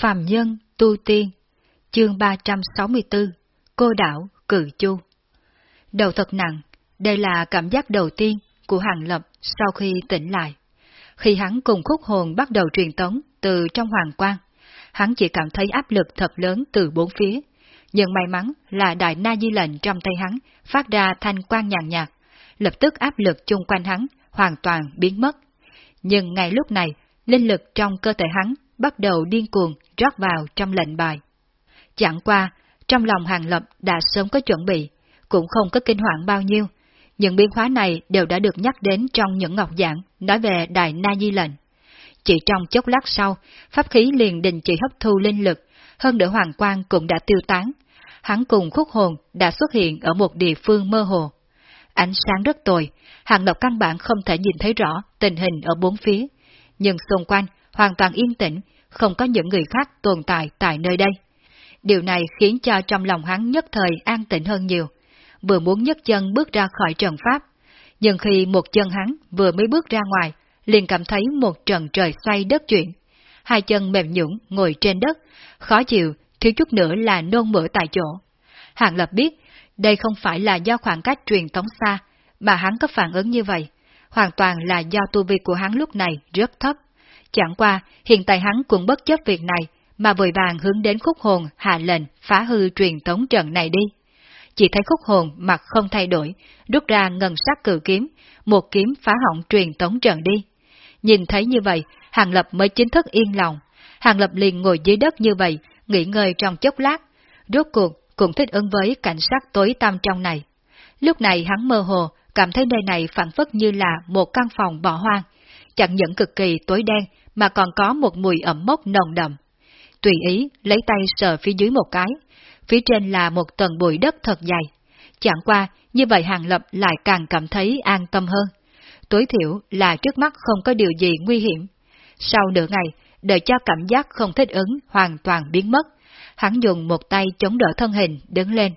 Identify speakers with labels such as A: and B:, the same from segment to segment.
A: Phàm Nhân Tu Tiên Chương 364 Cô Đảo Cự Chu Đầu thật nặng, đây là cảm giác đầu tiên của Hàng Lập sau khi tỉnh lại. Khi hắn cùng khúc hồn bắt đầu truyền tống từ trong hoàng quang, hắn chỉ cảm thấy áp lực thật lớn từ bốn phía. Nhưng may mắn là đại na di lệnh trong tay hắn phát ra thanh quang nhàn nhạt, lập tức áp lực chung quanh hắn hoàn toàn biến mất. Nhưng ngay lúc này, linh lực trong cơ thể hắn bắt đầu điên cuồng rót vào trong lệnh bài. Chẳng qua, trong lòng hàng lập đã sớm có chuẩn bị, cũng không có kinh hoàng bao nhiêu. Những biến hóa này đều đã được nhắc đến trong những ngọc giảng nói về Đại Na Di lệnh. Chỉ trong chốc lát sau, pháp khí liền đình chỉ hấp thu linh lực, hơn nữa hoàng quang cũng đã tiêu tán. Hắn cùng khúc hồn đã xuất hiện ở một địa phương mơ hồ. Ánh sáng rất tồi, hàng lập căn bản không thể nhìn thấy rõ tình hình ở bốn phía. Nhưng xung quanh hoàn toàn yên tĩnh, không có những người khác tồn tại tại nơi đây. Điều này khiến cho trong lòng hắn nhất thời an tĩnh hơn nhiều, vừa muốn nhấc chân bước ra khỏi trận pháp, nhưng khi một chân hắn vừa mới bước ra ngoài, liền cảm thấy một trận trời xoay đất chuyển. Hai chân mềm nhũn ngồi trên đất, khó chịu, thiếu chút nữa là nôn mửa tại chỗ. Hàng Lập biết, đây không phải là do khoảng cách truyền tống xa, mà hắn có phản ứng như vậy, hoàn toàn là do tu vi của hắn lúc này rất thấp. Chẳng qua, hiện tại hắn cũng bất chấp việc này, mà vội vàng hướng đến khúc hồn hạ lệnh phá hư truyền tống trận này đi. Chỉ thấy khúc hồn mặt không thay đổi, rút ra ngân sắc cử kiếm, một kiếm phá hỏng truyền tống trận đi. Nhìn thấy như vậy, Hàng Lập mới chính thức yên lòng. Hàng Lập liền ngồi dưới đất như vậy, nghỉ ngơi trong chốc lát, rốt cuộc cũng thích ứng với cảnh sát tối tăm trong này. Lúc này hắn mơ hồ, cảm thấy nơi này phản phất như là một căn phòng bỏ hoang, chẳng những cực kỳ tối đen mà còn có một mùi ẩm mốc nồng đậm. Tùy ý lấy tay sờ phía dưới một cái, phía trên là một tầng bụi đất thật dày. Chẳng qua, như vậy Hàng Lập lại càng cảm thấy an tâm hơn. Tối thiểu là trước mắt không có điều gì nguy hiểm. Sau nửa ngày, đợi cho cảm giác không thích ứng hoàn toàn biến mất, hắn dùng một tay chống đỡ thân hình đứng lên.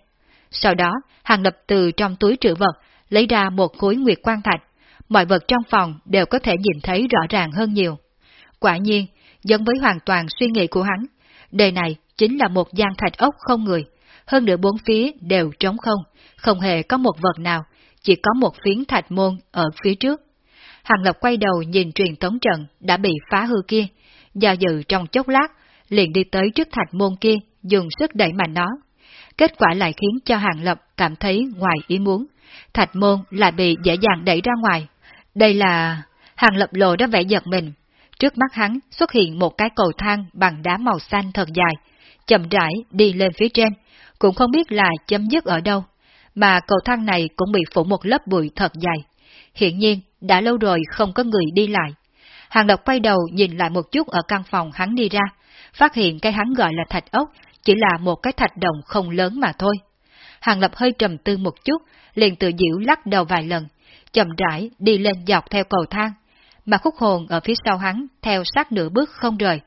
A: Sau đó, Hàng Lập từ trong túi trữ vật lấy ra một khối nguyệt quan thạch, mọi vật trong phòng đều có thể nhìn thấy rõ ràng hơn nhiều. Quả nhiên, giống với hoàn toàn suy nghĩ của hắn, đời này chính là một gian thạch ốc không người, hơn nữa bốn phía đều trống không, không hề có một vật nào, chỉ có một phiến thạch môn ở phía trước. Hàng Lập quay đầu nhìn truyền tống trận đã bị phá hư kia, do dự trong chốc lát, liền đi tới trước thạch môn kia, dùng sức đẩy mạnh nó. Kết quả lại khiến cho Hàng Lập cảm thấy ngoài ý muốn, thạch môn lại bị dễ dàng đẩy ra ngoài. Đây là... Hàng Lập lộ đã vẻ giật mình. Trước mắt hắn xuất hiện một cái cầu thang bằng đá màu xanh thật dài, chậm rãi đi lên phía trên, cũng không biết là chấm dứt ở đâu, mà cầu thang này cũng bị phủ một lớp bụi thật dày. Hiện nhiên, đã lâu rồi không có người đi lại. Hàng Lập quay đầu nhìn lại một chút ở căn phòng hắn đi ra, phát hiện cái hắn gọi là thạch ốc chỉ là một cái thạch đồng không lớn mà thôi. Hàng Lập hơi trầm tư một chút, liền tự diễu lắc đầu vài lần, chậm rãi đi lên dọc theo cầu thang, mà khúc hồn ở phía sau hắn theo sát nửa bước không rời.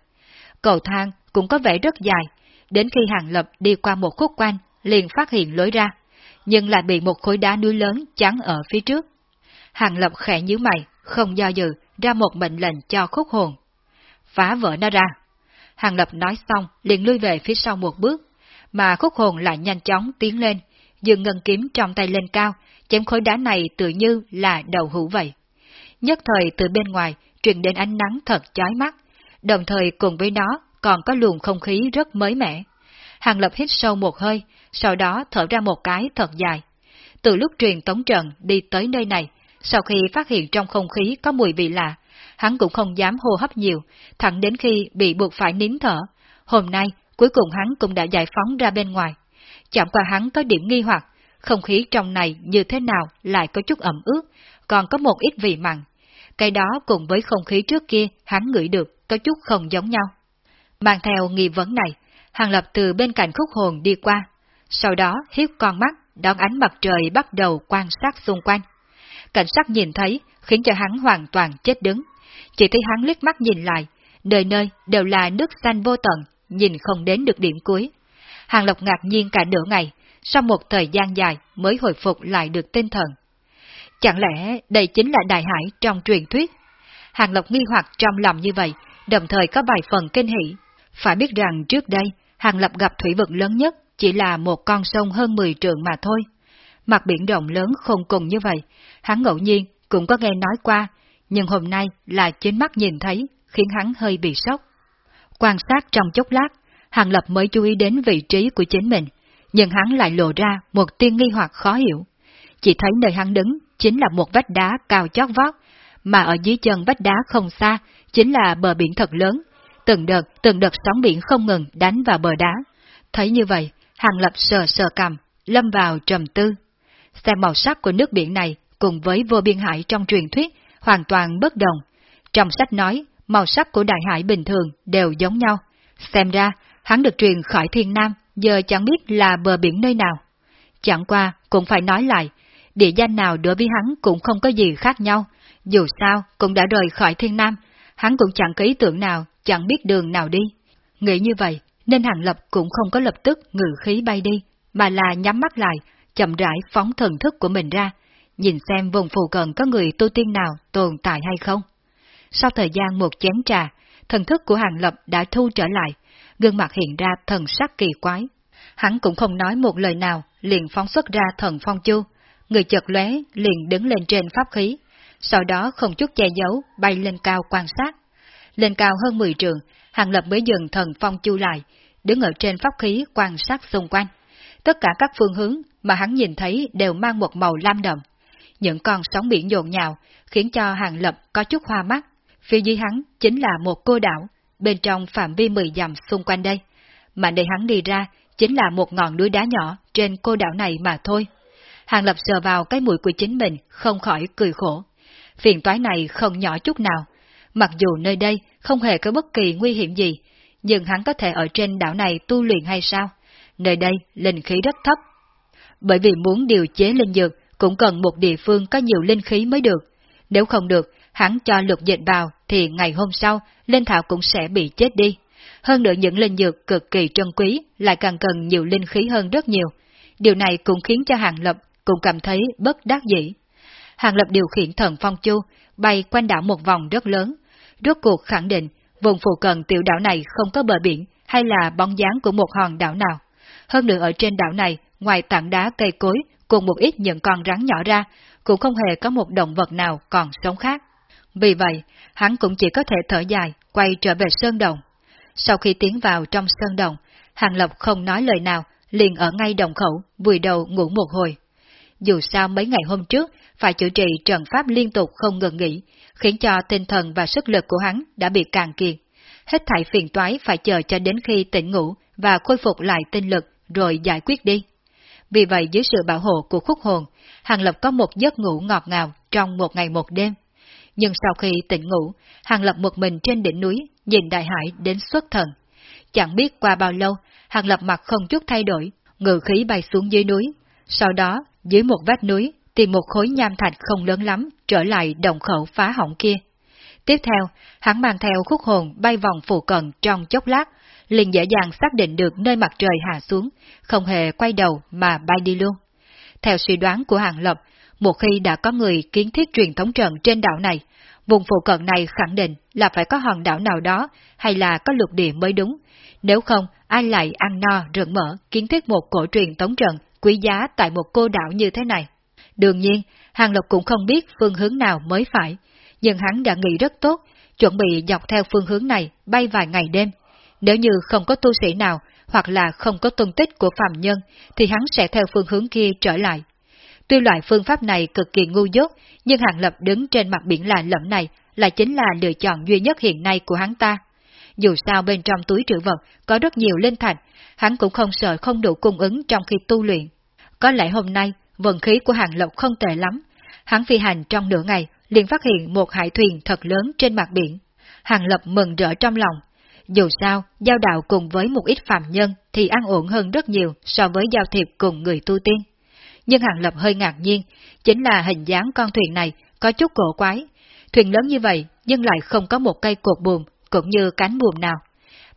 A: Cầu thang cũng có vẻ rất dài, đến khi Hàng Lập đi qua một khúc quanh, liền phát hiện lối ra, nhưng lại bị một khối đá núi lớn chắn ở phía trước. Hàng Lập khẽ nhíu mày, không do dự, ra một mệnh lệnh cho khúc hồn. Phá vỡ nó ra. Hàng Lập nói xong, liền lui về phía sau một bước, mà khúc hồn lại nhanh chóng tiến lên, dừng ngân kiếm trong tay lên cao, chém khối đá này tự như là đầu hũ vậy. Nhất thời từ bên ngoài truyền đến ánh nắng thật chói mắt, đồng thời cùng với nó còn có luồng không khí rất mới mẻ. Hàng Lập hít sâu một hơi, sau đó thở ra một cái thật dài. Từ lúc truyền tống trận đi tới nơi này, sau khi phát hiện trong không khí có mùi vị lạ, hắn cũng không dám hô hấp nhiều, thẳng đến khi bị buộc phải nín thở. Hôm nay, cuối cùng hắn cũng đã giải phóng ra bên ngoài. Chẳng qua hắn có điểm nghi hoặc, không khí trong này như thế nào lại có chút ẩm ướt, còn có một ít vị mặn. Cái đó cùng với không khí trước kia hắn ngửi được có chút không giống nhau. Mang theo nghi vấn này, Hàng Lập từ bên cạnh khúc hồn đi qua, sau đó hiếp con mắt đón ánh mặt trời bắt đầu quan sát xung quanh. Cảnh sát nhìn thấy khiến cho hắn hoàn toàn chết đứng. Chỉ thấy hắn liếc mắt nhìn lại, nơi nơi đều là nước xanh vô tận, nhìn không đến được điểm cuối. Hàng Lộc ngạc nhiên cả nửa ngày, sau một thời gian dài mới hồi phục lại được tinh thần. Chẳng lẽ đây chính là đại hải trong truyền thuyết? Hàng Lộc nghi hoặc trong lòng như vậy, đồng thời có vài phần kinh hỉ. Phải biết rằng trước đây, Hàng Lập gặp thủy vực lớn nhất chỉ là một con sông hơn 10 trường mà thôi. Mặt biển rộng lớn không cùng như vậy, hắn ngẫu nhiên cũng có nghe nói qua, nhưng hôm nay là chính mắt nhìn thấy, khiến hắn hơi bị sốc. Quan sát trong chốc lát, Hàng Lập mới chú ý đến vị trí của chính mình, nhưng hắn lại lộ ra một tiên nghi hoặc khó hiểu. Chỉ thấy nơi hắn đứng chính là một vách đá cao chót vót, mà ở dưới chân vách đá không xa chính là bờ biển thật lớn, từng đợt từng đợt sóng biển không ngừng đánh vào bờ đá. Thấy như vậy, Hàng Lập sờ sờ cầm, lâm vào trầm tư. Xem màu sắc của nước biển này cùng với vô biên hải trong truyền thuyết hoàn toàn bất đồng. Trong sách nói, màu sắc của đại hải bình thường đều giống nhau. Xem ra, hắn được truyền khỏi thiên nam, giờ chẳng biết là bờ biển nơi nào. Chẳng qua, cũng phải nói lại, địa danh nào đối với hắn cũng không có gì khác nhau. Dù sao, cũng đã rời khỏi thiên nam, hắn cũng chẳng có ý tưởng nào, chẳng biết đường nào đi. Nghĩ như vậy, nên Hàng Lập cũng không có lập tức ngự khí bay đi, mà là nhắm mắt lại, chậm rãi phóng thần thức của mình ra, nhìn xem vùng phù cận có người tu tiên nào tồn tại hay không. Sau thời gian một chén trà, thần thức của Hàng Lập đã thu trở lại, gương mặt hiện ra thần sắc kỳ quái. Hắn cũng không nói một lời nào, liền phóng xuất ra thần phong chu. Người chợt lóe liền đứng lên trên pháp khí, sau đó không chút che giấu bay lên cao quan sát. Lên cao hơn 10 trường, Hàng Lập mới dừng thần phong chu lại, đứng ở trên pháp khí quan sát xung quanh. Tất cả các phương hướng mà hắn nhìn thấy đều mang một màu lam đậm. Những con sóng biển nhộn nhào, khiến cho Hàng Lập có chút hoa mắt. Phía dưới hắn chính là một cô đảo, bên trong phạm vi 10 dặm xung quanh đây. Mà nơi hắn đi ra chính là một ngọn núi đá nhỏ trên cô đảo này mà thôi. Hàng Lập sờ vào cái mũi của chính mình, không khỏi cười khổ. Phiền toái này không nhỏ chút nào. Mặc dù nơi đây không hề có bất kỳ nguy hiểm gì, nhưng hắn có thể ở trên đảo này tu luyện hay sao? Nơi đây linh khí rất thấp. Bởi vì muốn điều chế linh dược cũng cần một địa phương có nhiều linh khí mới được. Nếu không được, hắn cho lục dịch vào thì ngày hôm sau linh thảo cũng sẽ bị chết đi. Hơn nữa những linh dược cực kỳ trân quý lại càng cần nhiều linh khí hơn rất nhiều. Điều này cũng khiến cho Hàng Lập cũng cảm thấy bất đắc dĩ. Hàng Lập điều khiển thần phong chu, bay quanh đảo một vòng rất lớn, rốt cuộc khẳng định vùng phụ cận tiểu đảo này không có bờ biển hay là bóng dáng của một hòn đảo nào. Hơn nữa ở trên đảo này, ngoài tảng đá cây cối cùng một ít những con rắn nhỏ ra, cũng không hề có một động vật nào còn sống khác. Vì vậy, hắn cũng chỉ có thể thở dài, quay trở về Sơn Đồng. Sau khi tiến vào trong Sơn Đồng, Hàng Lập không nói lời nào, liền ở ngay đồng khẩu, vùi đầu ngủ một hồi. Dù sao mấy ngày hôm trước, phải chữa trị trận pháp liên tục không ngừng nghỉ, khiến cho tinh thần và sức lực của hắn đã bị càng kiệt. Hết thảy phiền toái phải chờ cho đến khi tỉnh ngủ và khôi phục lại tinh lực rồi giải quyết đi. Vì vậy dưới sự bảo hộ của khúc hồn, Hàng Lập có một giấc ngủ ngọt ngào trong một ngày một đêm. Nhưng sau khi tỉnh ngủ, Hàng Lập một mình trên đỉnh núi, nhìn đại hải đến xuất thần. Chẳng biết qua bao lâu, Hàng Lập mặt không chút thay đổi, ngự khí bay xuống dưới núi. Sau đó, dưới một vách núi, tìm một khối nham thạch không lớn lắm, trở lại đồng khẩu phá hỏng kia. Tiếp theo, hắn mang theo khúc hồn bay vòng phụ cận trong chốc lát, liền dễ dàng xác định được nơi mặt trời hạ xuống, không hề quay đầu mà bay đi luôn. Theo suy đoán của Hàng Lập, một khi đã có người kiến thiết truyền thống trận trên đảo này, vùng phụ cận này khẳng định là phải có hòn đảo nào đó hay là có lục địa mới đúng. Nếu không, ai lại ăn no rợn mở kiến thiết một cổ truyền thống trận quý giá tại một cô đảo như thế này. Đương nhiên, Hàng lộc cũng không biết phương hướng nào mới phải, nhưng hắn đã nghĩ rất tốt, chuẩn bị dọc theo phương hướng này bay vài ngày đêm. Nếu như không có tu sĩ nào, hoặc là không có tung tích của phàm nhân, thì hắn sẽ theo phương hướng kia trở lại. Tuy loại phương pháp này cực kỳ ngu dốt, nhưng Hàng Lập đứng trên mặt biển lạ lẫm này là chính là lựa chọn duy nhất hiện nay của hắn ta. Dù sao bên trong túi trữ vật có rất nhiều linh thạch, hắn cũng không sợ không đủ cung ứng trong khi tu luyện. Có lẽ hôm nay, vận khí của Hàng Lộc không tệ lắm. Hắn phi hành trong nửa ngày, liền phát hiện một hải thuyền thật lớn trên mặt biển. Hàng Lập mừng rỡ trong lòng. Dù sao, giao đạo cùng với một ít phạm nhân thì an ổn hơn rất nhiều so với giao thiệp cùng người tu tiên. Nhưng Hàng Lập hơi ngạc nhiên, chính là hình dáng con thuyền này có chút cổ quái. Thuyền lớn như vậy nhưng lại không có một cây cột buồm cũng như cánh buồm nào.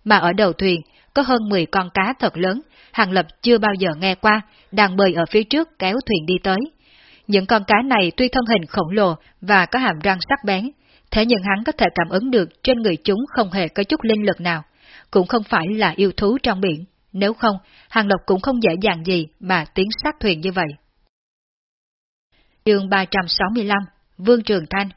A: Mà ở đầu thuyền có hơn 10 con cá thật lớn, Hàng Lập chưa bao giờ nghe qua, đang bơi ở phía trước kéo thuyền đi tới. Những con cá này tuy thân hình khổng lồ và có hàm răng sắc bén, thế nhưng hắn có thể cảm ứng được trên người chúng không hề có chút linh lực nào, cũng không phải là yêu thú trong biển, nếu không, Hàng Lập cũng không dễ dàng gì mà tiến sát thuyền như vậy. Chương 365 Vương Trường Thanh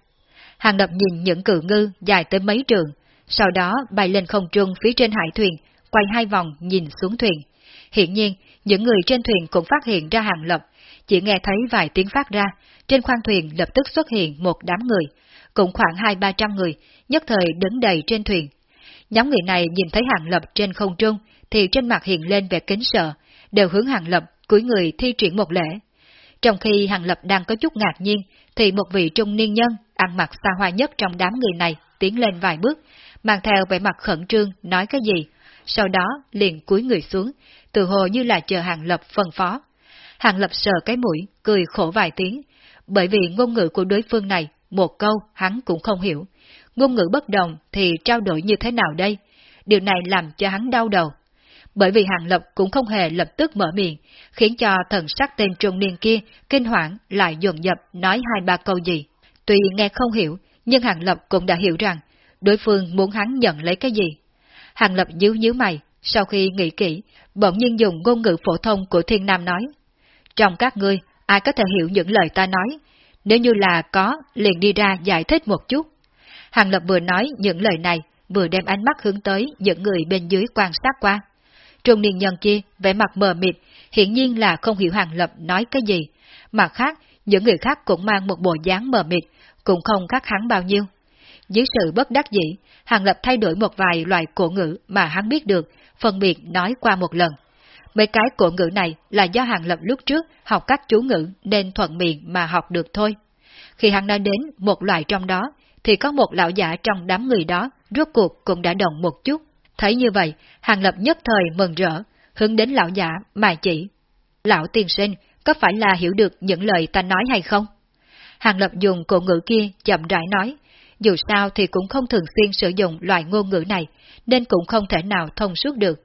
A: Hàng Lập nhìn những cự ngư dài tới mấy trường, sau đó bay lên không trung phía trên hải thuyền, quay hai vòng nhìn xuống thuyền. Hiện nhiên, những người trên thuyền cũng phát hiện ra Hàng Lập, chỉ nghe thấy vài tiếng phát ra, trên khoang thuyền lập tức xuất hiện một đám người, cũng khoảng hai ba trăm người, nhất thời đứng đầy trên thuyền. Nhóm người này nhìn thấy Hàng Lập trên không trung, thì trên mặt hiện lên vẻ kính sợ, đều hướng Hàng Lập cúi người thi triển một lễ. Trong khi Hàng Lập đang có chút ngạc nhiên, thì một vị trung niên nhân, ăn mặc xa hoa nhất trong đám người này, tiến lên vài bước, mang theo vẻ mặt khẩn trương, nói cái gì, sau đó liền cúi người xuống, từ hồ như là chờ Hàng Lập phân phó. Hàng Lập sờ cái mũi, cười khổ vài tiếng, bởi vì ngôn ngữ của đối phương này, một câu hắn cũng không hiểu. Ngôn ngữ bất đồng thì trao đổi như thế nào đây? Điều này làm cho hắn đau đầu. Bởi vì Hàng Lập cũng không hề lập tức mở miệng, khiến cho thần sắc tên trung niên kia kinh hoảng lại dồn dập nói hai ba câu gì. Tuy nghe không hiểu, nhưng Hàng Lập cũng đã hiểu rằng đối phương muốn hắn nhận lấy cái gì. Hàng Lập nhíu nhíu mày, sau khi nghĩ kỹ, bỗng nhiên dùng ngôn ngữ phổ thông của Thiên Nam nói. Trong các ngươi, ai có thể hiểu những lời ta nói? Nếu như là có, liền đi ra giải thích một chút. Hàng Lập vừa nói những lời này, vừa đem ánh mắt hướng tới những người bên dưới quan sát qua. Trung niên nhân kia, vẻ mặt mờ mịt, hiển nhiên là không hiểu Hàng Lập nói cái gì. Mặt khác, những người khác cũng mang một bộ dáng mờ mịt, cũng không khác hắn bao nhiêu. Dưới sự bất đắc dĩ, Hàng Lập thay đổi một vài loại cổ ngữ mà hắn biết được, phân biệt nói qua một lần. Mấy cái cổ ngữ này là do Hàng Lập lúc trước học các chú ngữ nên thuận miệng mà học được thôi. Khi hắn nói đến một loại trong đó, thì có một lão giả trong đám người đó rốt cuộc cũng đã động một chút. Thấy như vậy, Hàng Lập nhất thời mừng rỡ, hướng đến lão giả mà chỉ. Lão tiên sinh, có phải là hiểu được những lời ta nói hay không? Hàng Lập dùng cổ ngữ kia chậm rãi nói, dù sao thì cũng không thường xuyên sử dụng loại ngôn ngữ này, nên cũng không thể nào thông suốt được.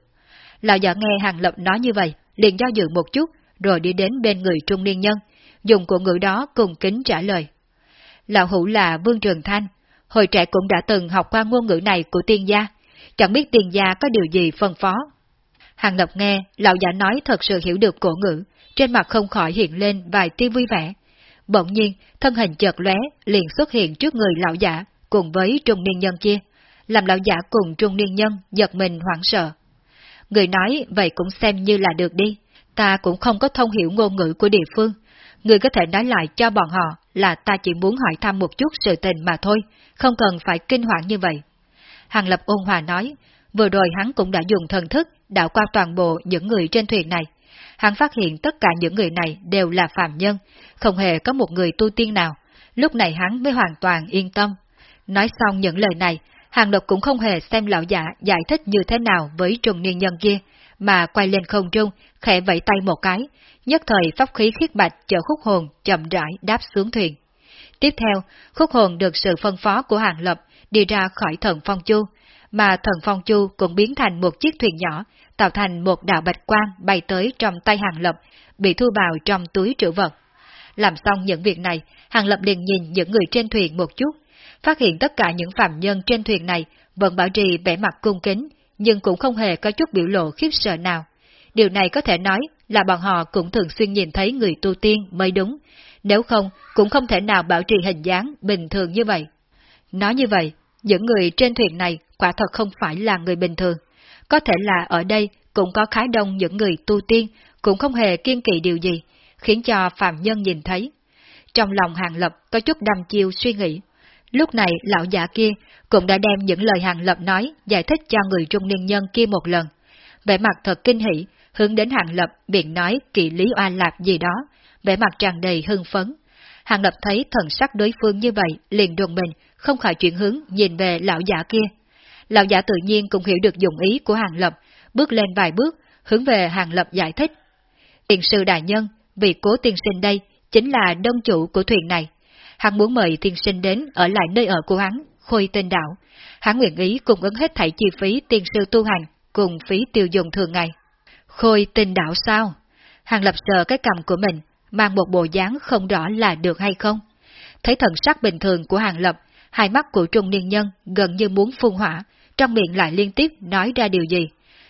A: Lão giả nghe Hàng Lập nói như vậy, liền do dự một chút, rồi đi đến bên người trung niên nhân, dùng của ngữ đó cùng kính trả lời. Lão hữu là Vương Trường Thanh, hồi trẻ cũng đã từng học qua ngôn ngữ này của tiên gia, chẳng biết tiên gia có điều gì phân phó. Hàng Lập nghe, lão giả nói thật sự hiểu được cổ ngữ, trên mặt không khỏi hiện lên vài tia vui vẻ. Bỗng nhiên, thân hình chợt lóe liền xuất hiện trước người lão giả, cùng với trung niên nhân kia, làm lão giả cùng trung niên nhân giật mình hoảng sợ. Người nói vậy cũng xem như là được đi, ta cũng không có thông hiểu ngôn ngữ của địa phương. Người có thể nói lại cho bọn họ là ta chỉ muốn hỏi thăm một chút sự tình mà thôi, không cần phải kinh hoàng như vậy. Hàng Lập ôn hòa nói, vừa rồi hắn cũng đã dùng thần thức đảo qua toàn bộ những người trên thuyền này. Hắn phát hiện tất cả những người này đều là phạm nhân, không hề có một người tu tiên nào. Lúc này hắn mới hoàn toàn yên tâm. Nói xong những lời này, Hàng Lập cũng không hề xem lão giả giải thích như thế nào với trùng niên nhân kia, mà quay lên không trung, khẽ vẫy tay một cái, nhất thời pháp khí khiết bạch chở khúc hồn chậm rãi đáp xuống thuyền. Tiếp theo, khúc hồn được sự phân phó của Hàng Lập đi ra khỏi thần phong chu, mà thần phong chu cũng biến thành một chiếc thuyền nhỏ, tạo thành một đạo bạch quang bay tới trong tay Hàng Lập, bị thu vào trong túi trữ vật. Làm xong những việc này, Hàng Lập liền nhìn những người trên thuyền một chút, phát hiện tất cả những phạm nhân trên thuyền này vẫn bảo trì vẻ mặt cung kính, nhưng cũng không hề có chút biểu lộ khiếp sợ nào. Điều này có thể nói là bọn họ cũng thường xuyên nhìn thấy người tu tiên mới đúng, nếu không cũng không thể nào bảo trì hình dáng bình thường như vậy. Nói như vậy, những người trên thuyền này quả thật không phải là người bình thường. Có thể là ở đây cũng có khá đông những người tu tiên, cũng không hề kiên kỵ điều gì, khiến cho phạm nhân nhìn thấy. Trong lòng Hàng Lập có chút đăm chiêu suy nghĩ. Lúc này lão giả kia cũng đã đem những lời Hàng Lập nói giải thích cho người trung niên nhân kia một lần. Vẻ mặt thật kinh hỉ, hướng đến Hàng Lập miệng nói kỳ lý oan lạc gì đó, vẻ mặt tràn đầy hưng phấn. Hàng Lập thấy thần sắc đối phương như vậy, liền đồn mình, không khỏi chuyển hướng nhìn về lão giả kia. Lão giả tự nhiên cũng hiểu được dụng ý của Hàng Lập, bước lên vài bước, hướng về Hàng Lập giải thích. Tiền sư đại nhân, vị cố tiên sinh đây, chính là đông chủ của thuyền này. Hắn muốn mời tiên sinh đến ở lại nơi ở của hắn, khôi tên đảo. Hắn nguyện ý cung ứng hết thảy chi phí tiên sư tu hành, cùng phí tiêu dùng thường ngày. Khôi tên đảo sao? Hàng lập sờ cái cầm của mình, mang một bộ dáng không rõ là được hay không. Thấy thần sắc bình thường của hàng lập, hai mắt của trung niên nhân gần như muốn phun hỏa, trong miệng lại liên tiếp nói ra điều gì.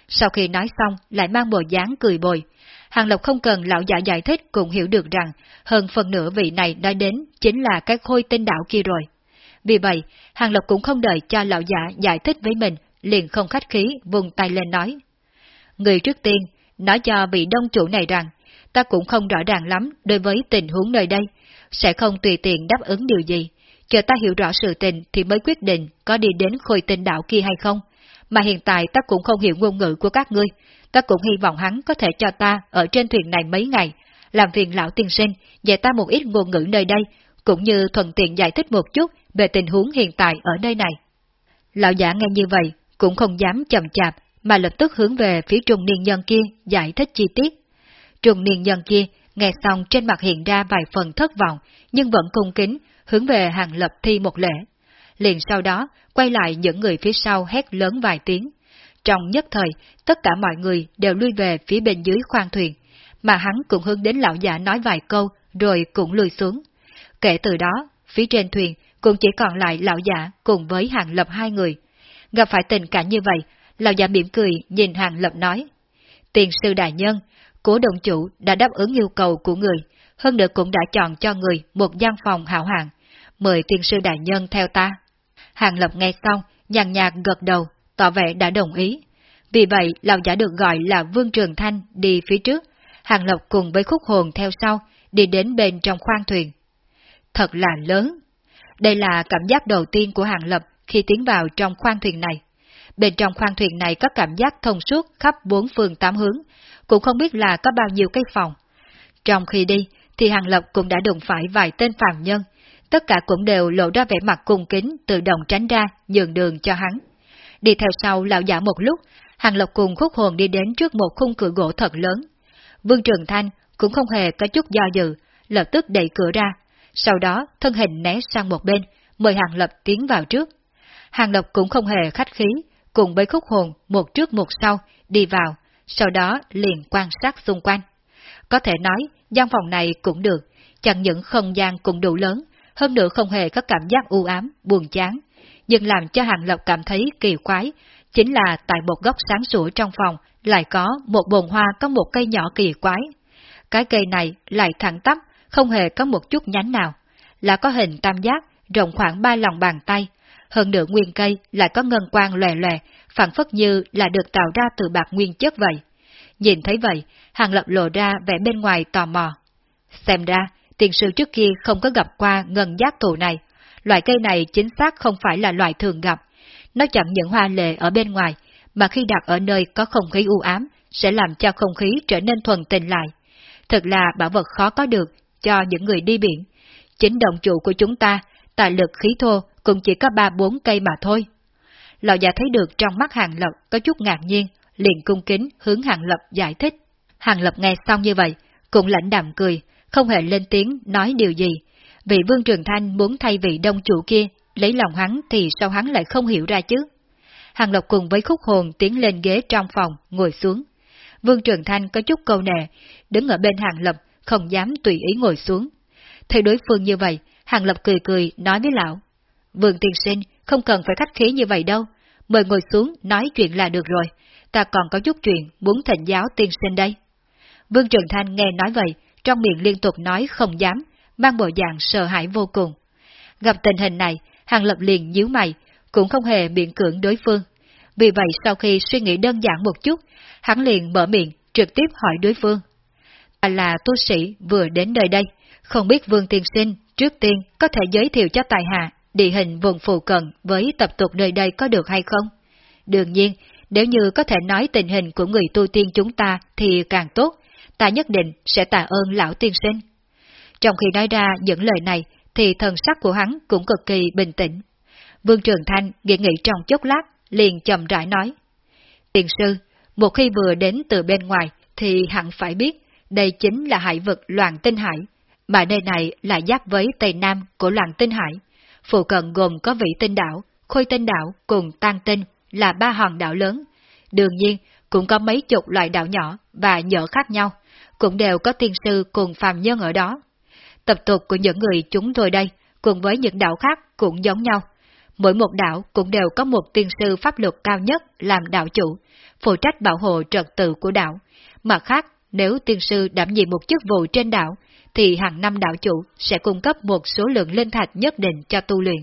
A: Sau khi nói xong lại mang bộ dáng cười bồi. Hàng Lộc không cần lão giả giải thích cũng hiểu được rằng hơn phần nửa vị này nói đến chính là cái khôi tinh đạo kia rồi. Vì vậy, Hàng Lộc cũng không đợi cho lão giả giải thích với mình, liền không khách khí vùng tay lên nói. Người trước tiên, nói cho vị đông chủ này rằng, ta cũng không rõ ràng lắm đối với tình huống nơi đây, sẽ không tùy tiện đáp ứng điều gì. Chờ ta hiểu rõ sự tình thì mới quyết định có đi đến khôi tinh đạo kia hay không. Mà hiện tại ta cũng không hiểu ngôn ngữ của các ngươi, ta cũng hy vọng hắn có thể cho ta ở trên thuyền này mấy ngày, làm phiền lão tiên sinh, dạy ta một ít ngôn ngữ nơi đây, cũng như thuận tiện giải thích một chút về tình huống hiện tại ở nơi này. Lão giả nghe như vậy, cũng không dám chậm chạp, mà lập tức hướng về phía trùng niên nhân kia giải thích chi tiết. trùng niên nhân kia nghe xong trên mặt hiện ra vài phần thất vọng, nhưng vẫn cung kính, hướng về hàng lập thi một lễ. Liền sau đó, quay lại những người phía sau hét lớn vài tiếng. Trong nhất thời, tất cả mọi người đều lui về phía bên dưới khoang thuyền, mà hắn cũng hướng đến lão giả nói vài câu, rồi cũng lùi xuống. Kể từ đó, phía trên thuyền cũng chỉ còn lại lão giả cùng với hàng lập hai người. Gặp phải tình cảnh như vậy, lão giả mỉm cười nhìn hàng lập nói. Tiền sư đại nhân, của đồng chủ đã đáp ứng yêu cầu của người, hơn nữa cũng đã chọn cho người một gian phòng hảo hạng. Mời tiên sư đại nhân theo ta. Hàng lập nghe xong, nhàn nhạt gật đầu, tỏ vẻ đã đồng ý. Vì vậy, lão giả được gọi là Vương Trường Thanh đi phía trước, Hàng Lập cùng với khúc hồn theo sau, đi đến bên trong khoang thuyền. Thật là lớn. Đây là cảm giác đầu tiên của Hàng Lập khi tiến vào trong khoang thuyền này. Bên trong khoang thuyền này có cảm giác thông suốt khắp bốn phương tám hướng, cũng không biết là có bao nhiêu cái phòng. Trong khi đi, thì Hàng Lập cũng đã đụng phải vài tên phàm nhân, tất cả cũng đều lộ ra vẻ mặt cung kính tự động tránh ra, nhường đường cho hắn. Đi theo sau lão giả một lúc, Hàng Lập cùng khúc hồn đi đến trước một khung cửa gỗ thật lớn. Vương Trường Thanh cũng không hề có chút do dự, lập tức đẩy cửa ra, sau đó thân hình né sang một bên, mời Hàng Lập tiến vào trước. Hàng Lập cũng không hề khách khí, cùng với khúc hồn một trước một sau, đi vào, sau đó liền quan sát xung quanh. Có thể nói, gian phòng này cũng được, chẳng những không gian cũng đủ lớn, hơn nữa không hề có cảm giác u ám, buồn chán. Nhưng làm cho Hàng Lập cảm thấy kỳ quái, chính là tại một góc sáng sủa trong phòng lại có một bồn hoa có một cây nhỏ kỳ quái. Cái cây này lại thẳng tắp, không hề có một chút nhánh nào, là có hình tam giác, rộng khoảng ba lòng bàn tay. Hơn nữa nguyên cây lại có ngân quang lòe lòe, phản phất như là được tạo ra từ bạc nguyên chất vậy. Nhìn thấy vậy, Hàng Lập lộ ra vẻ bên ngoài tò mò. Xem ra, tiền sư trước kia không có gặp qua ngân giác thụ này. Loại cây này chính xác không phải là loại thường gặp. Nó chẳng những hoa lệ ở bên ngoài, mà khi đặt ở nơi có không khí u ám, sẽ làm cho không khí trở nên thuần tình lại. Thật là bảo vật khó có được cho những người đi biển. Chính đồng chủ của chúng ta, tài lực khí thô cũng chỉ có ba bốn cây mà thôi. Lão già thấy được trong mắt Hàng Lập có chút ngạc nhiên, liền cung kính hướng Hàng Lập giải thích. Hàng Lập nghe xong như vậy, cũng lãnh đạm cười, không hề lên tiếng nói điều gì. Vị Vương Trường Thanh muốn thay vị đông chủ kia, lấy lòng hắn thì sao hắn lại không hiểu ra chứ? Hàng Lập cùng với khúc hồn tiến lên ghế trong phòng, ngồi xuống. Vương Trường Thanh có chút câu nệ, đứng ở bên Hàng Lập, không dám tùy ý ngồi xuống. Thấy đối phương như vậy, Hàng Lập cười cười nói với lão. Vương Tiên Sinh, không cần phải khách khí như vậy đâu. Mời ngồi xuống nói chuyện là được rồi. Ta còn có chút chuyện muốn thỉnh giáo tiên sinh đây. Vương Trường Thanh nghe nói vậy, trong miệng liên tục nói không dám, mang bộ dạng sợ hãi vô cùng. Gặp tình hình này, Hàng Lập liền nhíu mày, cũng không hề miễn cưỡng đối phương. Vì vậy sau khi suy nghĩ đơn giản một chút, hắn liền mở miệng, trực tiếp hỏi đối phương. Ta là tu sĩ vừa đến nơi đây, không biết Vương Tiên Sinh trước tiên có thể giới thiệu cho tài hạ địa hình vùng phù cận với tập tục nơi đây có được hay không? Đương nhiên, nếu như có thể nói tình hình của người tu tiên chúng ta thì càng tốt, ta nhất định sẽ tạ ơn lão tiên sinh. Trong khi nói ra những lời này, thì thần sắc của hắn cũng cực kỳ bình tĩnh. Vương Trường Thanh nghĩ nghĩ trong chốc lát, liền chậm rãi nói. Tiền sư, một khi vừa đến từ bên ngoài, thì hẳn phải biết, đây chính là hải vực Loạn Tinh Hải, mà nơi này là giáp với Tây Nam của Loạn Tinh Hải. Phụ cận gồm có vị tinh đảo, khôi tinh đảo cùng tan tinh là ba hòn đảo lớn. Đương nhiên, cũng có mấy chục loại đảo nhỏ và nhỏ khác nhau, cũng đều có tiên sư cùng phàm nhân ở đó. Tập tục của những người chúng tôi đây, cùng với những đảo khác cũng giống nhau. mỗi một đảo cũng đều có một tiên sư pháp luật cao nhất làm đạo chủ, phụ trách bảo hộ trật tự của đảo. Mặt khác, nếu tiên sư đảm nhiệm một chức vụ trên đảo, thì hàng năm đạo chủ sẽ cung cấp một số lượng linh thạch nhất định cho tu luyện.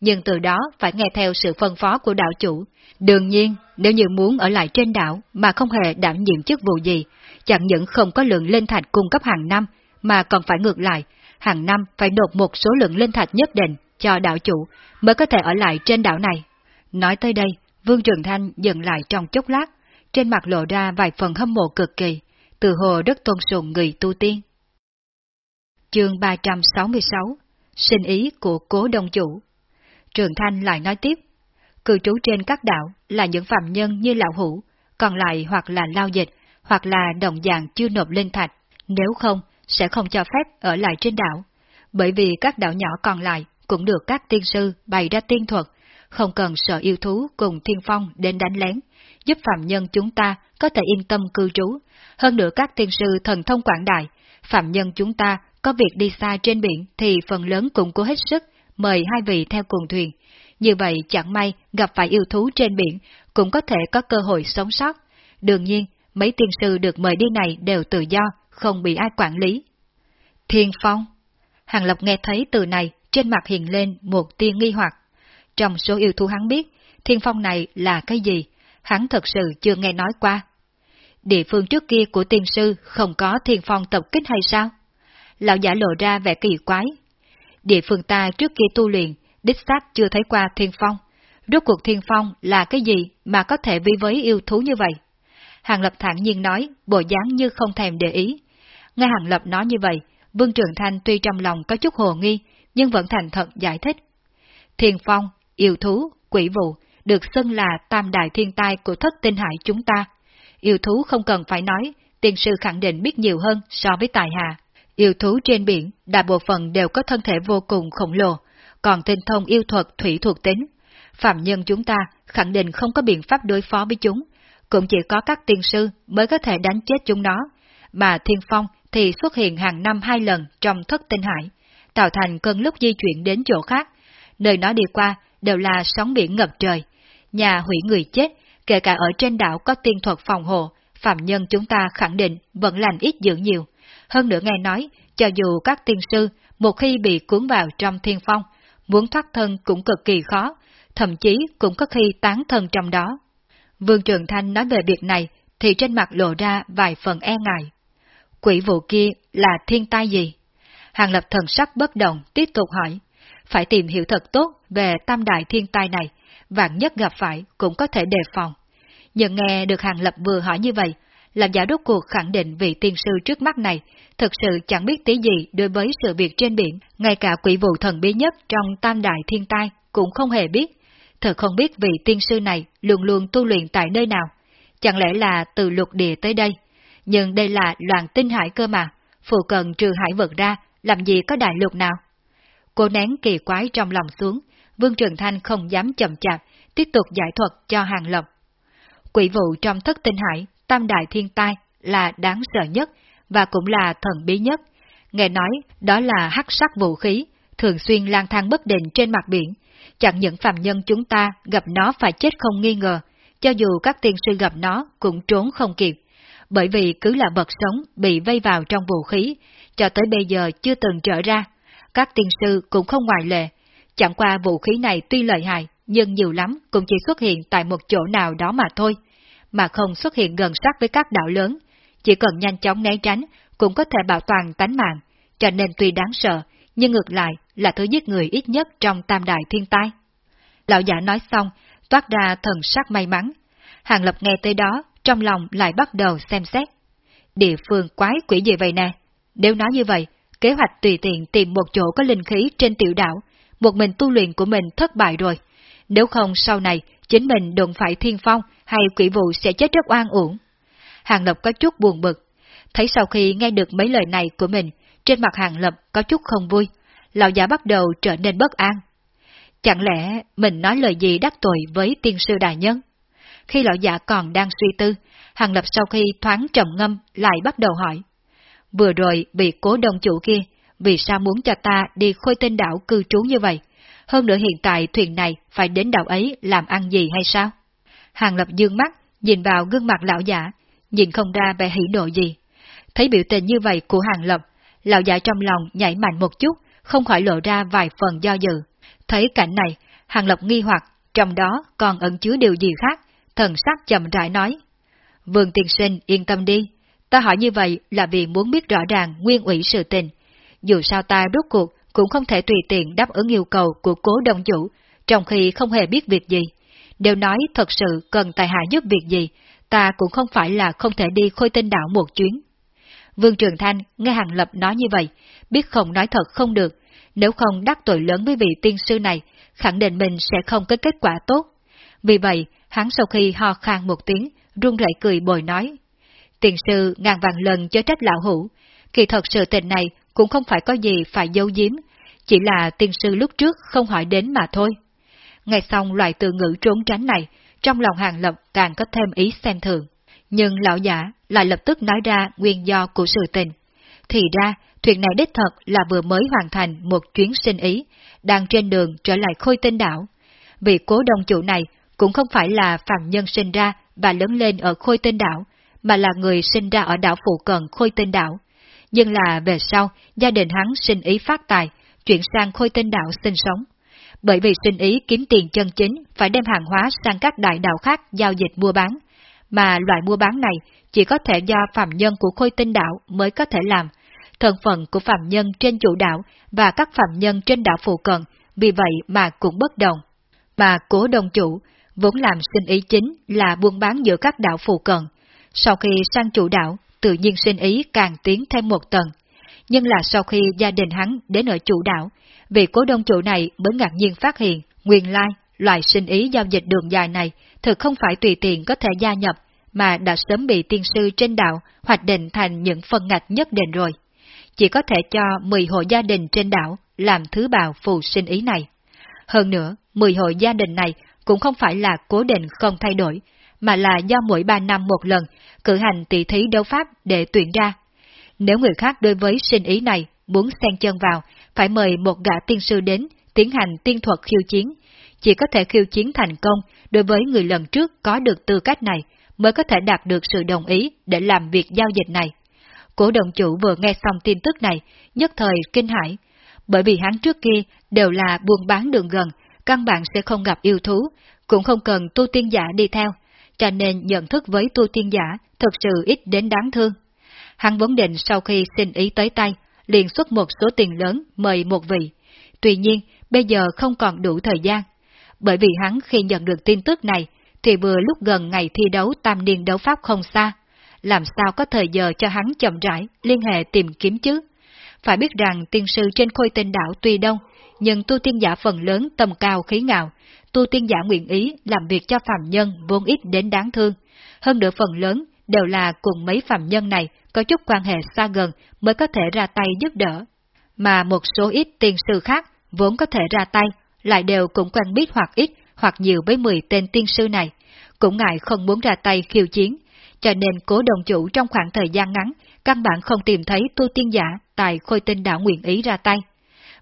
A: Nhưng từ đó phải nghe theo sự phân phó của đạo chủ. Đương nhiên, nếu như muốn ở lại trên đảo mà không hề đảm nhiệm chức vụ gì, chẳng những không có lượng linh thạch cung cấp hàng năm, mà còn phải ngược lại, hàng năm phải nộp một số lượng linh thạch nhất định cho đạo chủ mới có thể ở lại trên đảo này. Nói tới đây, Vương Trường Thanh dừng lại trong chốc lát, trên mặt lộ ra vài phần hâm mộ cực kỳ, từ hồ rất tôn sùng người tu tiên. Chương 366 Sinh ý của cố đông chủ Trường Thanh lại nói tiếp, cư trú trên các đảo là những phạm nhân như lão hủ, còn lại hoặc là lao dịch, hoặc là đồng dạng chưa nộp lên thạch, nếu không, sẽ không cho phép ở lại trên đảo. Bởi vì các đảo nhỏ còn lại cũng được các tiên sư bày ra tiên thuật, không cần sợ yêu thú cùng thiên phong đến đánh lén, giúp phạm nhân chúng ta có thể yên tâm cư trú. Hơn nữa các tiên sư thần thông quảng đại, phạm nhân chúng ta có việc đi xa trên biển thì phần lớn cũng cố hết sức mời hai vị theo cùng thuyền. Như vậy chẳng may gặp phải yêu thú trên biển cũng có thể có cơ hội sống sót. Đương nhiên, mấy tiên sư được mời đi này đều tự do, không bị ai quản lý. Thiên Phong Hàng Lập nghe thấy từ này, trên mặt hiện lên một tia nghi hoặc. Trong số yêu thú hắn biết, Thiên Phong này là cái gì, hắn thật sự chưa nghe nói qua. Địa phương trước kia của tiên sư không có Thiên Phong tập kích hay sao? Lão giả lộ ra vẻ kỳ quái. Địa phương ta trước kia tu luyện, đích xác chưa thấy qua Thiên Phong. Rốt cuộc Thiên Phong là cái gì mà có thể vi với yêu thú như vậy? Hàng Lập thản nhiên nói, bộ dáng như không thèm để ý. Nghe Hàng Lập nói như vậy, Vương Trường Thanh tuy trong lòng có chút hồ nghi, nhưng vẫn thành thật giải thích. Thiên phong, yêu thú, quỷ vụ, được xưng là tam đại thiên tai của thất tinh hải chúng ta. Yêu thú không cần phải nói, tiền sư khẳng định biết nhiều hơn so với tài hà. Yêu thú trên biển, đại bộ phận đều có thân thể vô cùng khổng lồ, còn tinh thông yêu thuật thủy thuộc tính. Phạm nhân chúng ta khẳng định không có biện pháp đối phó với chúng, cũng chỉ có các tiên sư mới có thể đánh chết chúng nó, mà thiên phong thì xuất hiện hàng năm hai lần trong thất tinh hải, tạo thành cơn lúc di chuyển đến chỗ khác. Nơi nó đi qua đều là sóng biển ngập trời, nhà hủy người chết, kể cả ở trên đảo có tiên thuật phòng hộ, phạm nhân chúng ta khẳng định vẫn lành ít dữ nhiều. Hơn nữa nghe nói, cho dù các tiên sư một khi bị cuốn vào trong thiên phong, muốn thoát thân cũng cực kỳ khó, thậm chí cũng có khi tán thân trong đó. Vương Trường Thanh nói về việc này thì trên mặt lộ ra vài phần e ngại. Quỷ vụ kia là thiên tai gì? Hàng lập thần sắc bất động, tiếp tục hỏi. Phải tìm hiểu thật tốt về tam đại thiên tai này, vạn nhất gặp phải cũng có thể đề phòng. Nhưng nghe được hàng lập vừa hỏi như vậy, làm giả đốt cuộc khẳng định vị tiên sư trước mắt này, thực sự chẳng biết tí gì đối với sự việc trên biển, ngay cả quỷ vụ thần bí nhất trong tam đại thiên tai cũng không hề biết. Thật không biết vị tiên sư này luôn luôn tu luyện tại nơi nào. Chẳng lẽ là từ lục địa tới đây? Nhưng đây là loạn tinh hải cơ mà, phụ cần trừ hải vật ra, làm gì có đại lục nào? Cô nén kỳ quái trong lòng xuống, Vương Trường Thanh không dám chậm chạp, tiếp tục giải thuật cho Hàng Lập. Quỷ vụ trong thất tinh hải, tam đại thiên tai là đáng sợ nhất và cũng là thần bí nhất. Nghe nói đó là hắc sắc vũ khí, thường xuyên lang thang bất định trên mặt biển. Chẳng những phạm nhân chúng ta gặp nó phải chết không nghi ngờ, cho dù các tiên sư gặp nó cũng trốn không kịp. Bởi vì cứ là vật sống bị vây vào trong vũ khí, cho tới bây giờ chưa từng trở ra. Các tiên sư cũng không ngoại lệ. Chẳng qua vũ khí này tuy lợi hại, nhưng nhiều lắm cũng chỉ xuất hiện tại một chỗ nào đó mà thôi, mà không xuất hiện gần sát với các đảo lớn. Chỉ cần nhanh chóng né tránh cũng có thể bảo toàn tánh mạng, cho nên tuy đáng sợ, nhưng ngược lại là thứ giết người ít nhất trong tam đại thiên tai. Lão giả nói xong, toát ra thần sắc may mắn. Hàng Lập nghe tới đó, trong lòng lại bắt đầu xem xét. Địa phương quái quỷ gì vậy nè? Nếu nói như vậy, kế hoạch tùy tiện tìm một chỗ có linh khí trên tiểu đảo, một mình tu luyện của mình thất bại rồi. Nếu không sau này, chính mình đụng phải thiên phong hay quỷ vụ sẽ chết rất oan uổng. Hàng Lập có chút buồn bực. Thấy sau khi nghe được mấy lời này của mình, trên mặt Hàng Lập có chút không vui, lão giả bắt đầu trở nên bất an. Chẳng lẽ mình nói lời gì đắc tội với tiên sư đại nhân? Khi lão giả còn đang suy tư, Hàng Lập sau khi thoáng trầm ngâm lại bắt đầu hỏi. Vừa rồi bị cố đồng chủ kia, vì sao muốn cho ta đi khôi tên đảo cư trú như vậy? Hơn nữa hiện tại thuyền này phải đến đảo ấy làm ăn gì hay sao? Hàng Lập dương mắt, nhìn vào gương mặt lão giả, nhìn không ra vẻ hỉ nộ gì. Thấy biểu tình như vậy của Hàng Lập, lão giả trong lòng nhảy mạnh một chút, không khỏi lộ ra vài phần do dự. Thấy cảnh này, Hàng Lập nghi hoặc, trong đó còn ẩn chứa điều gì khác, thần sắc chậm rãi nói. Vương tiên sinh yên tâm đi, ta hỏi như vậy là vì muốn biết rõ ràng nguyên ủy sự tình. Dù sao ta rốt cuộc cũng không thể tùy tiện đáp ứng yêu cầu của cố đồng chủ, trong khi không hề biết việc gì. Đều nói thật sự cần tài hạ giúp việc gì, ta cũng không phải là không thể đi khôi tinh đảo một chuyến. Vương Trường Thanh nghe Hàng Lập nói như vậy, biết không nói thật không được, nếu không đắc tội lớn với vị tiên sư này, khẳng định mình sẽ không có kết quả tốt. Vì vậy, hắn sau khi ho khan một tiếng, run rẩy cười bồi nói. Tiền sư ngàn vàng lần chớ trách lão hữu, kỳ thật sự tình này cũng không phải có gì phải giấu giếm, chỉ là tiên sư lúc trước không hỏi đến mà thôi. Nghe xong loại từ ngữ trốn tránh này, trong lòng hàng lập càng có thêm ý xem thường. Nhưng lão giả lại lập tức nói ra nguyên do của sự tình. Thì ra, thuyền này đích thật là vừa mới hoàn thành một chuyến sinh ý, đang trên đường trở lại khôi tinh đảo. Vị cố đồng chủ này cũng không phải là phàm nhân sinh ra và lớn lên ở khôi tinh đảo, mà là người sinh ra ở đảo phụ cận khôi tinh đảo. Nhưng là về sau, gia đình hắn sinh ý phát tài, chuyển sang khôi tinh đạo sinh sống. Bởi vì sinh ý kiếm tiền chân chính phải đem hàng hóa sang các đại đạo khác giao dịch mua bán, mà loại mua bán này chỉ có thể do phạm nhân của khôi tinh đạo mới có thể làm. Thân phận của phạm nhân trên chủ đạo và các phạm nhân trên đảo phụ cận vì vậy mà cũng bất đồng. Mà cố đồng chủ vốn làm sinh ý chính là buôn bán giữa các đảo phụ cận. Sau khi sang chủ đảo, tự nhiên sinh ý càng tiến thêm một tầng. Nhưng là sau khi gia đình hắn đến ở chủ đảo, vị cố đông chủ này mới ngạc nhiên phát hiện, nguyên lai, loại sinh ý giao dịch đường dài này thực không phải tùy tiện có thể gia nhập, mà đã sớm bị tiên sư trên đảo hoạch định thành những phân ngạch nhất định rồi. Chỉ có thể cho 10 hộ gia đình trên đảo làm thứ bào phù sinh ý này. Hơn nữa, 10 hộ gia đình này cũng không phải là cố định không thay đổi, mà là do mỗi 3 năm một lần cử hành tỷ thí đấu pháp để tuyển ra. Nếu người khác đối với sinh ý này muốn xen chân vào, phải mời một gã tiên sư đến tiến hành tiên thuật khiêu chiến. Chỉ có thể khiêu chiến thành công đối với người lần trước có được tư cách này mới có thể đạt được sự đồng ý để làm việc giao dịch này. Cổ đồng chủ vừa nghe xong tin tức này, nhất thời kinh hãi, bởi vì hắn trước kia đều là buôn bán đường gần, căn bản sẽ không gặp yêu thú, cũng không cần tu tiên giả đi theo, cho nên nhận thức với tu tiên giả thực sự ít đến đáng thương. Hắn vốn định sau khi xin ý tới tay, liền xuất một số tiền lớn mời một vị. Tuy nhiên, bây giờ không còn đủ thời gian. Bởi vì hắn khi nhận được tin tức này, thì vừa lúc gần ngày thi đấu tam niên đấu pháp không xa. Làm sao có thời giờ cho hắn chậm rãi liên hệ tìm kiếm chứ? Phải biết rằng tiên sư trên khôi tên đảo tuy đông, nhưng tu tiên giả phần lớn tầm cao khí ngạo, tu tiên giả nguyện ý làm việc cho phạm nhân vốn ít đến đáng thương. Hơn nữa phần lớn đều là cùng mấy phạm nhân này có chút quan hệ xa gần mới có thể ra tay giúp đỡ. Mà một số ít tiên sư khác vốn có thể ra tay, lại đều cũng quen biết hoặc ít hoặc nhiều với 10 tên tiên sư này, cũng ngại không muốn ra tay khiêu chiến, cho nên cố đồng chủ trong khoảng thời gian ngắn, căn bản không tìm thấy tu tiên giả tại khôi tinh đảo nguyện ý ra tay.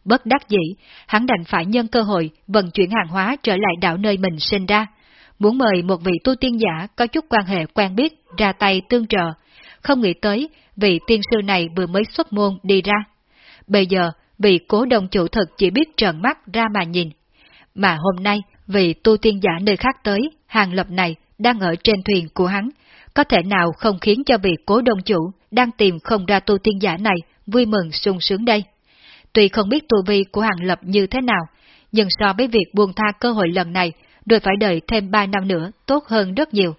A: Bất đắc dĩ, hắn đành phải nhân cơ hội vận chuyển hàng hóa trở lại đảo nơi mình sinh ra, muốn mời một vị tu tiên giả có chút quan hệ quen biết ra tay tương trợ, không nghĩ tới vị tiên sư này vừa mới xuất môn đi ra. Bây giờ, vị cố đồng chủ thực chỉ biết trợn mắt ra mà nhìn. Mà hôm nay, vị tu tiên giả nơi khác tới, hàng lập này đang ở trên thuyền của hắn, có thể nào không khiến cho vị cố đồng chủ đang tìm không ra tu tiên giả này vui mừng sung sướng đây. Tuy không biết tu vi của hàng lập như thế nào, nhưng so với việc buông tha cơ hội lần này, rồi phải đợi thêm 3 năm nữa tốt hơn rất nhiều.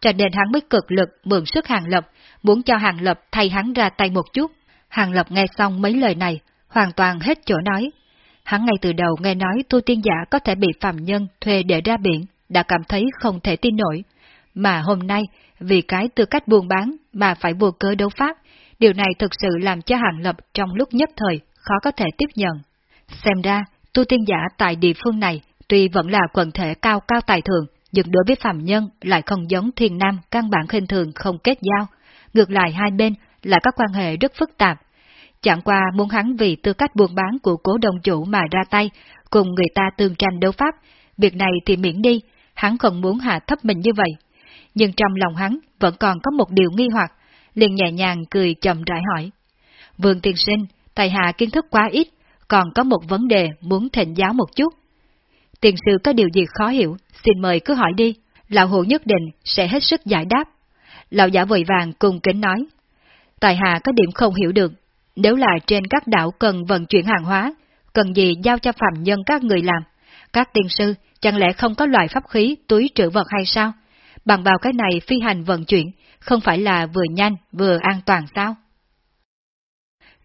A: Cho nên hắn mới cực lực mượn sức hàng lập, muốn cho hàng lập thay hắn ra tay một chút. Hàng lập nghe xong mấy lời này, hoàn toàn hết chỗ nói. Hắn ngay từ đầu nghe nói tu tiên giả có thể bị phạm nhân thuê để ra biển, đã cảm thấy không thể tin nổi. Mà hôm nay, vì cái tư cách buôn bán mà phải vô cớ đấu pháp, điều này thực sự làm cho hàng lập trong lúc nhất thời khó có thể tiếp nhận. Xem ra, tu tiên giả tại địa phương này tuy vẫn là quần thể cao cao tài thường, nhưng đối với phạm nhân lại không giống thiên nam căn bản khinh thường không kết giao. Ngược lại hai bên là các quan hệ rất phức tạp. Chẳng qua muốn hắn vì tư cách buôn bán của cố đồng chủ mà ra tay, cùng người ta tương tranh đấu pháp, việc này thì miễn đi, hắn không muốn hạ thấp mình như vậy. Nhưng trong lòng hắn vẫn còn có một điều nghi hoặc, liền nhẹ nhàng cười chậm rãi hỏi. Vương tiên sinh, thầy hạ kiến thức quá ít, còn có một vấn đề muốn thỉnh giáo một chút. Tiền sư có điều gì khó hiểu, xin mời cứ hỏi đi, lão hữu nhất định sẽ hết sức giải đáp. Lão giả vội vàng cùng kính nói. Tài hạ có điểm không hiểu được, nếu là trên các đảo cần vận chuyển hàng hóa, cần gì giao cho phạm nhân các người làm, các tiên sư chẳng lẽ không có loại pháp khí túi trữ vật hay sao? Bằng vào cái này phi hành vận chuyển, không phải là vừa nhanh vừa an toàn sao?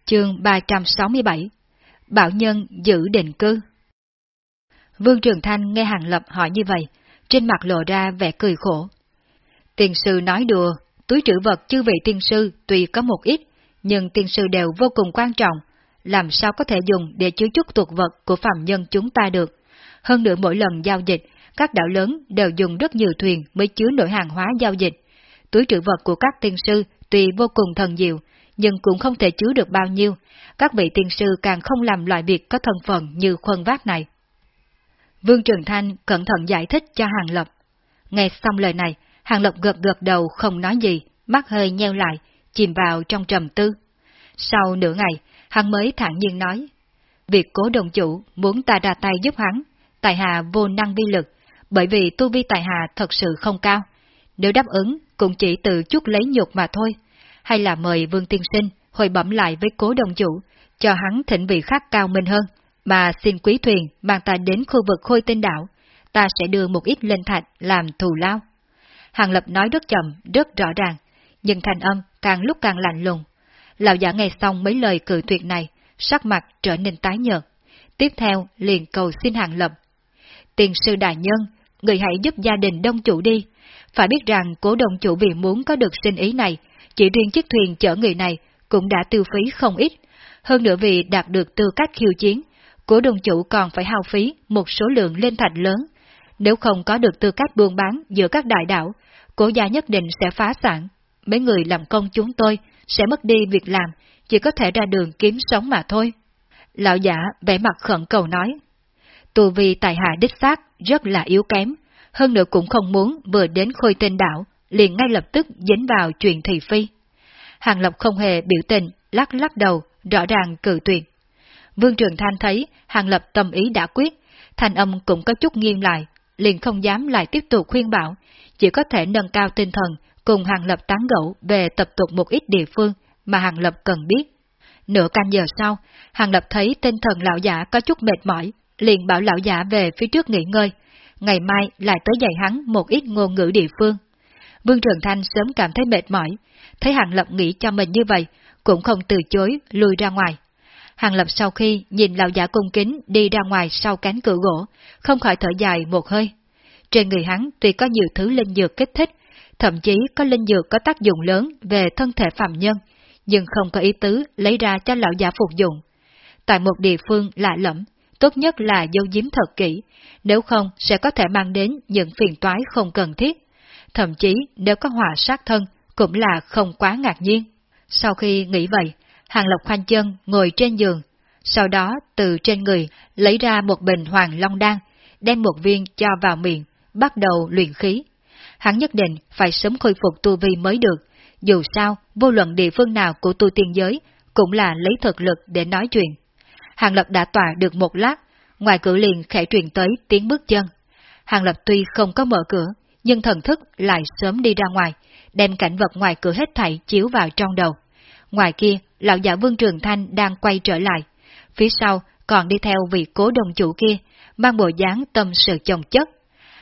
A: Chương 367 Bảo Nhân giữ định cư Vương Trường Thanh nghe Hàng Lập hỏi như vậy, trên mặt lộ ra vẻ cười khổ. Tiên sư nói đùa, túi trữ vật chư vị tiên sư tuy có một ít, nhưng tiên sư đều vô cùng quan trọng, làm sao có thể dùng để chứa chút tuột vật của phạm nhân chúng ta được. Hơn nữa mỗi lần giao dịch, các đảo lớn đều dùng rất nhiều thuyền mới chứa nổi hàng hóa giao dịch. Túi trữ vật của các tiên sư tuy vô cùng thần diệu, nhưng cũng không thể chứa được bao nhiêu, các vị tiên sư càng không làm loại việc có thân phận như khuân vác này. Vương Trường Thanh cẩn thận giải thích cho Hàng Lập. Nghe xong lời này, Hàng Lập gật gật đầu không nói gì, mắt hơi nheo lại, chìm vào trong trầm tư. Sau nửa ngày, hắn mới thản nhiên nói, việc cố đồng chủ muốn ta ra tay giúp hắn, tài hạ vô năng vi lực, bởi vì tu vi tài hạ thật sự không cao. Nếu đáp ứng, cũng chỉ từ chút lấy nhục mà thôi, hay là mời Vương Tiên Sinh hồi bẩm lại với cố đồng chủ, cho hắn thỉnh vị khác cao minh hơn, mà xin quý thuyền mang ta đến khu vực khôi tinh đảo, ta sẽ đưa một ít lên thạch làm thù lao. Hàng Lập nói rất chậm, rất rõ ràng, nhưng thanh âm càng lúc càng lạnh lùng. Lão giả nghe xong mấy lời cự tuyệt này, sắc mặt trở nên tái nhợt. Tiếp theo liền cầu xin Hàng Lập. Tiền sư đại nhân, người hãy giúp gia đình đông chủ đi. Phải biết rằng cố đồng chủ vì muốn có được sinh ý này, chỉ riêng chiếc thuyền chở người này cũng đã tiêu phí không ít. Hơn nữa vì đạt được tư cách khiêu chiến, của đồng chủ còn phải hao phí một số lượng lên thành lớn. Nếu không có được tư cách buôn bán giữa các đại đảo, cổ gia nhất định sẽ phá sản. Mấy người làm công chúng tôi sẽ mất đi việc làm, chỉ có thể ra đường kiếm sống mà thôi. Lão giả vẻ mặt khẩn cầu nói. Tù vì tài hạ đích xác rất là yếu kém, hơn nữa cũng không muốn vừa đến khôi tên đảo, liền ngay lập tức dính vào chuyện thị phi. Hàng Lập không hề biểu tình, lắc lắc đầu, rõ ràng cự tuyệt. Vương Trường Thanh thấy Hàng Lập tâm ý đã quyết, thanh âm cũng có chút nghiêm lại, liền không dám lại tiếp tục khuyên bảo, chỉ có thể nâng cao tinh thần, cùng Hàng Lập tán gẫu về tập tục một ít địa phương mà Hàng Lập cần biết. Nửa canh giờ sau, Hàng Lập thấy tinh thần lão giả có chút mệt mỏi, liền bảo lão giả về phía trước nghỉ ngơi, ngày mai lại tới dạy hắn một ít ngôn ngữ địa phương. Vương Trường Thanh sớm cảm thấy mệt mỏi, thấy Hàng Lập nghĩ cho mình như vậy, cũng không từ chối lùi ra ngoài. Hàng Lập sau khi nhìn lão giả cung kính đi ra ngoài sau cánh cửa gỗ, không khỏi thở dài một hơi. Trên người hắn tuy có nhiều thứ linh dược kích thích, thậm chí có linh dược có tác dụng lớn về thân thể phạm nhân, nhưng không có ý tứ lấy ra cho lão giả phục dụng. Tại một địa phương lạ lẫm, tốt nhất là dấu giếm thật kỹ, nếu không sẽ có thể mang đến những phiền toái không cần thiết. Thậm chí nếu có hỏa sát thân, cũng là không quá ngạc nhiên. Sau khi nghĩ vậy, Hàng Lộc khoanh chân ngồi trên giường, sau đó từ trên người lấy ra một bình hoàng long đan, đem một viên cho vào miệng, bắt đầu luyện khí. Hắn nhất định phải sớm khôi phục tu vi mới được, dù sao, vô luận địa phương nào của tu tiên giới cũng là lấy thực lực để nói chuyện. Hàng Lập đã tỏa được một lát, ngoài cửa liền khẽ truyền tới tiếng bước chân. Hàng Lập tuy không có mở cửa, nhưng thần thức lại sớm đi ra ngoài, đem cảnh vật ngoài cửa hết thảy chiếu vào trong đầu. Ngoài kia, lão giả Vương Trường Thanh đang quay trở lại. Phía sau còn đi theo vị cố đồng chủ kia, mang bộ dáng tâm sự chồng chất.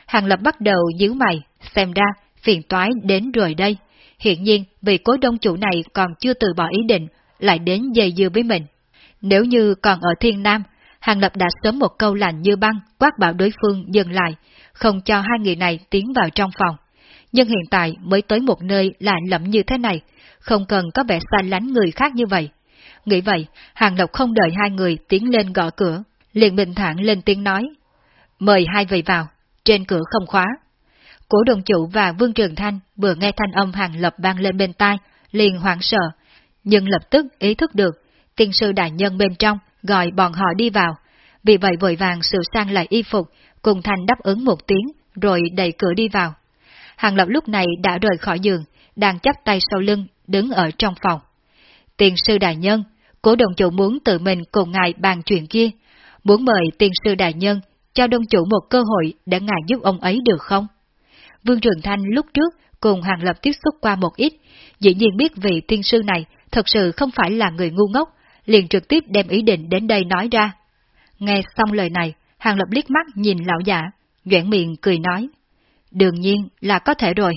A: Hàng Lập bắt đầu nhíu mày, xem ra phiền toái đến rồi đây. Hiện nhiên, vị cố đông chủ này còn chưa từ bỏ ý định, lại đến dây dưa với mình. Nếu như còn ở Thiên Nam, Hàng Lập đã sớm một câu lạnh như băng quát bảo đối phương dừng lại, không cho hai người này tiến vào trong phòng. Nhưng hiện tại mới tới một nơi lạnh lẫm như thế này, không cần có vẻ xa lánh người khác như vậy. Nghĩ vậy, Hàng Lập không đợi hai người tiến lên gõ cửa, liền bình thản lên tiếng nói. Mời hai vị vào, trên cửa không khóa. Cổ đồng chủ và Vương Trường Thanh vừa nghe thanh âm Hàng Lập vang lên bên tai, liền hoảng sợ, nhưng lập tức ý thức được, tiên sư đại nhân bên trong gọi bọn họ đi vào, vì vậy vội vàng sửa sang lại y phục, cùng Thanh đáp ứng một tiếng, rồi đẩy cửa đi vào. Hàng Lập lúc này đã rời khỏi giường, đang chắp tay sau lưng, đứng ở trong phòng. Tiền sư đại nhân, cố đồng chủ muốn tự mình cùng ngài bàn chuyện kia, muốn mời tiền sư đại nhân cho đông chủ một cơ hội để ngài giúp ông ấy được không? Vương Trường Thanh lúc trước cùng Hàng Lập tiếp xúc qua một ít, dĩ nhiên biết vị tiên sư này thật sự không phải là người ngu ngốc, liền trực tiếp đem ý định đến đây nói ra. Nghe xong lời này, Hàng Lập liếc mắt nhìn lão giả, nhoẻn miệng cười nói. Đương nhiên là có thể rồi,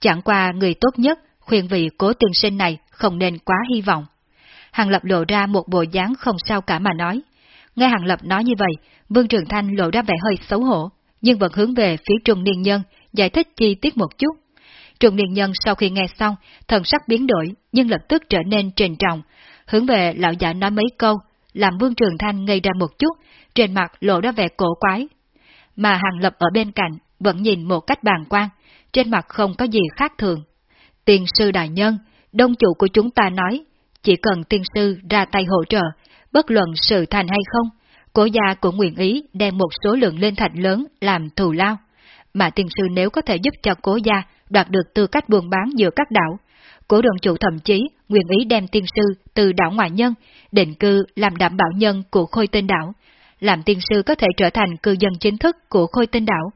A: chẳng qua người tốt nhất khuyên vị cố tiên sinh này không nên quá hy vọng. Hàng Lập lộ ra một bộ dáng không sao cả mà nói. Nghe Hàng Lập nói như vậy, Vương Trường Thanh lộ ra vẻ hơi xấu hổ, nhưng vẫn hướng về phía trung niên nhân, giải thích chi tiết một chút. Trung niên nhân sau khi nghe xong, thần sắc biến đổi, nhưng lập tức trở nên trình trọng, hướng về lão giả nói mấy câu, làm Vương Trường Thanh ngây ra một chút, trên mặt lộ ra vẻ cổ quái. Mà Hàng Lập ở bên cạnh vẫn nhìn một cách bàn quan, trên mặt không có gì khác thường. Tiên sư đại nhân, đông chủ của chúng ta nói, chỉ cần tiên sư ra tay hỗ trợ, bất luận sự thành hay không, cố gia cũng nguyện ý đem một số lượng lên thạch lớn làm thù lao. Mà tiên sư nếu có thể giúp cho cố gia đoạt được tư cách buôn bán giữa các đảo, cổ đồng chủ thậm chí nguyện ý đem tiên sư từ đảo ngoại nhân, định cư làm đảm bảo nhân của khôi tên đảo, làm tiên sư có thể trở thành cư dân chính thức của khôi tên đảo.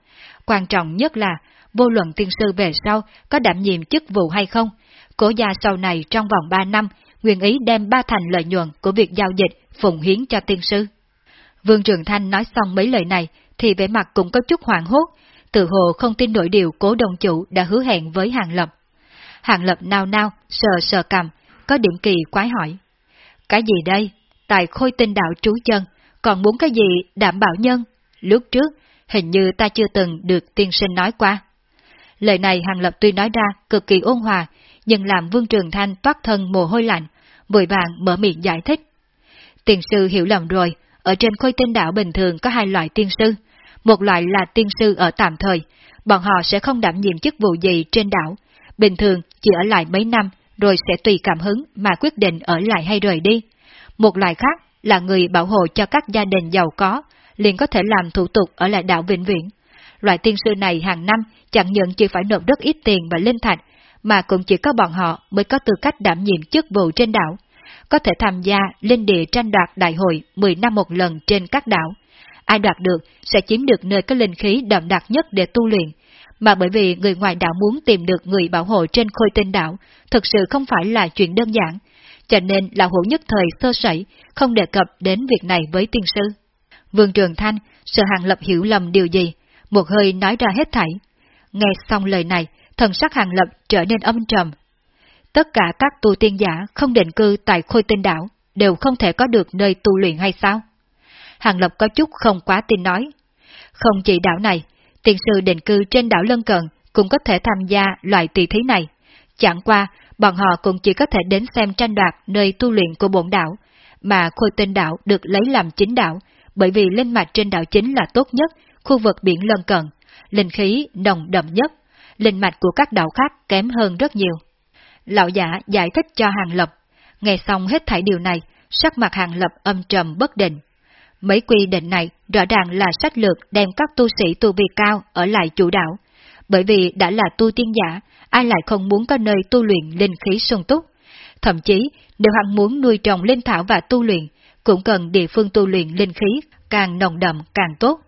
A: Quan trọng nhất là, vô luận tiên sư về sau có đảm nhiệm chức vụ hay không, cổ gia sau này trong vòng 3 năm nguyện ý đem ba thành lợi nhuận của việc giao dịch phụng hiến cho tiên sư. Vương Trường Thanh nói xong mấy lời này, thì vẻ mặt cũng có chút hoảng hốt, tự hồ không tin nổi điều cố đồng chủ đã hứa hẹn với Hàng Lập. Hàng Lập nao nao, sờ sờ cầm, có điểm kỳ quái hỏi. Cái gì đây? Tại khôi tinh đạo trú chân, còn muốn cái gì đảm bảo nhân? Lúc trước, hình như ta chưa từng được tiên sinh nói qua. Lời này Hàng Lập tuy nói ra cực kỳ ôn hòa, nhưng làm Vương Trường Thanh toát thân mồ hôi lạnh, vội vàng mở miệng giải thích. Tiên sư hiểu lầm rồi, ở trên khôi tinh đạo bình thường có hai loại tiên sư. Một loại là tiên sư ở tạm thời, bọn họ sẽ không đảm nhiệm chức vụ gì trên đảo. Bình thường chỉ ở lại mấy năm, rồi sẽ tùy cảm hứng mà quyết định ở lại hay rời đi. Một loại khác là người bảo hộ cho các gia đình giàu có, liền có thể làm thủ tục ở lại đảo Vĩnh Viễn. Loại tiên sư này hàng năm chẳng những chỉ phải nộp rất ít tiền và linh thạch, mà cũng chỉ có bọn họ mới có tư cách đảm nhiệm chức vụ trên đảo, có thể tham gia lên địa tranh đoạt đại hội 10 năm một lần trên các đảo. Ai đoạt được sẽ chiếm được nơi có linh khí đậm đặc nhất để tu luyện, mà bởi vì người ngoài đảo muốn tìm được người bảo hộ trên khôi tinh đảo, thực sự không phải là chuyện đơn giản, cho nên là hữu nhất thời sơ sẩy, không đề cập đến việc này với tiên sư. Vương Trường Thanh sợ Hàng Lập hiểu lầm điều gì, một hơi nói ra hết thảy. Nghe xong lời này, thần sắc Hàng Lập trở nên âm trầm. Tất cả các tu tiên giả không định cư tại khôi tinh đảo đều không thể có được nơi tu luyện hay sao? Hàng Lập có chút không quá tin nói. Không chỉ đảo này, tiền sư định cư trên đảo lân cận cũng có thể tham gia loại tỷ thí này. Chẳng qua, bọn họ cũng chỉ có thể đến xem tranh đoạt nơi tu luyện của bổn đảo, mà khôi tinh đảo được lấy làm chính đảo, bởi vì linh mạch trên đảo chính là tốt nhất, khu vực biển lân cận, linh khí nồng đậm nhất, linh mạch của các đảo khác kém hơn rất nhiều. Lão giả giải thích cho Hàng Lập, nghe xong hết thảy điều này, sắc mặt Hàng Lập âm trầm bất định. Mấy quy định này rõ ràng là sách lược đem các tu sĩ tu vi cao ở lại chủ đạo, bởi vì đã là tu tiên giả, ai lại không muốn có nơi tu luyện linh khí sung túc. Thậm chí, nếu hắn muốn nuôi trồng linh thảo và tu luyện, cũng cần địa phương tu luyện linh khí càng nồng đậm càng tốt.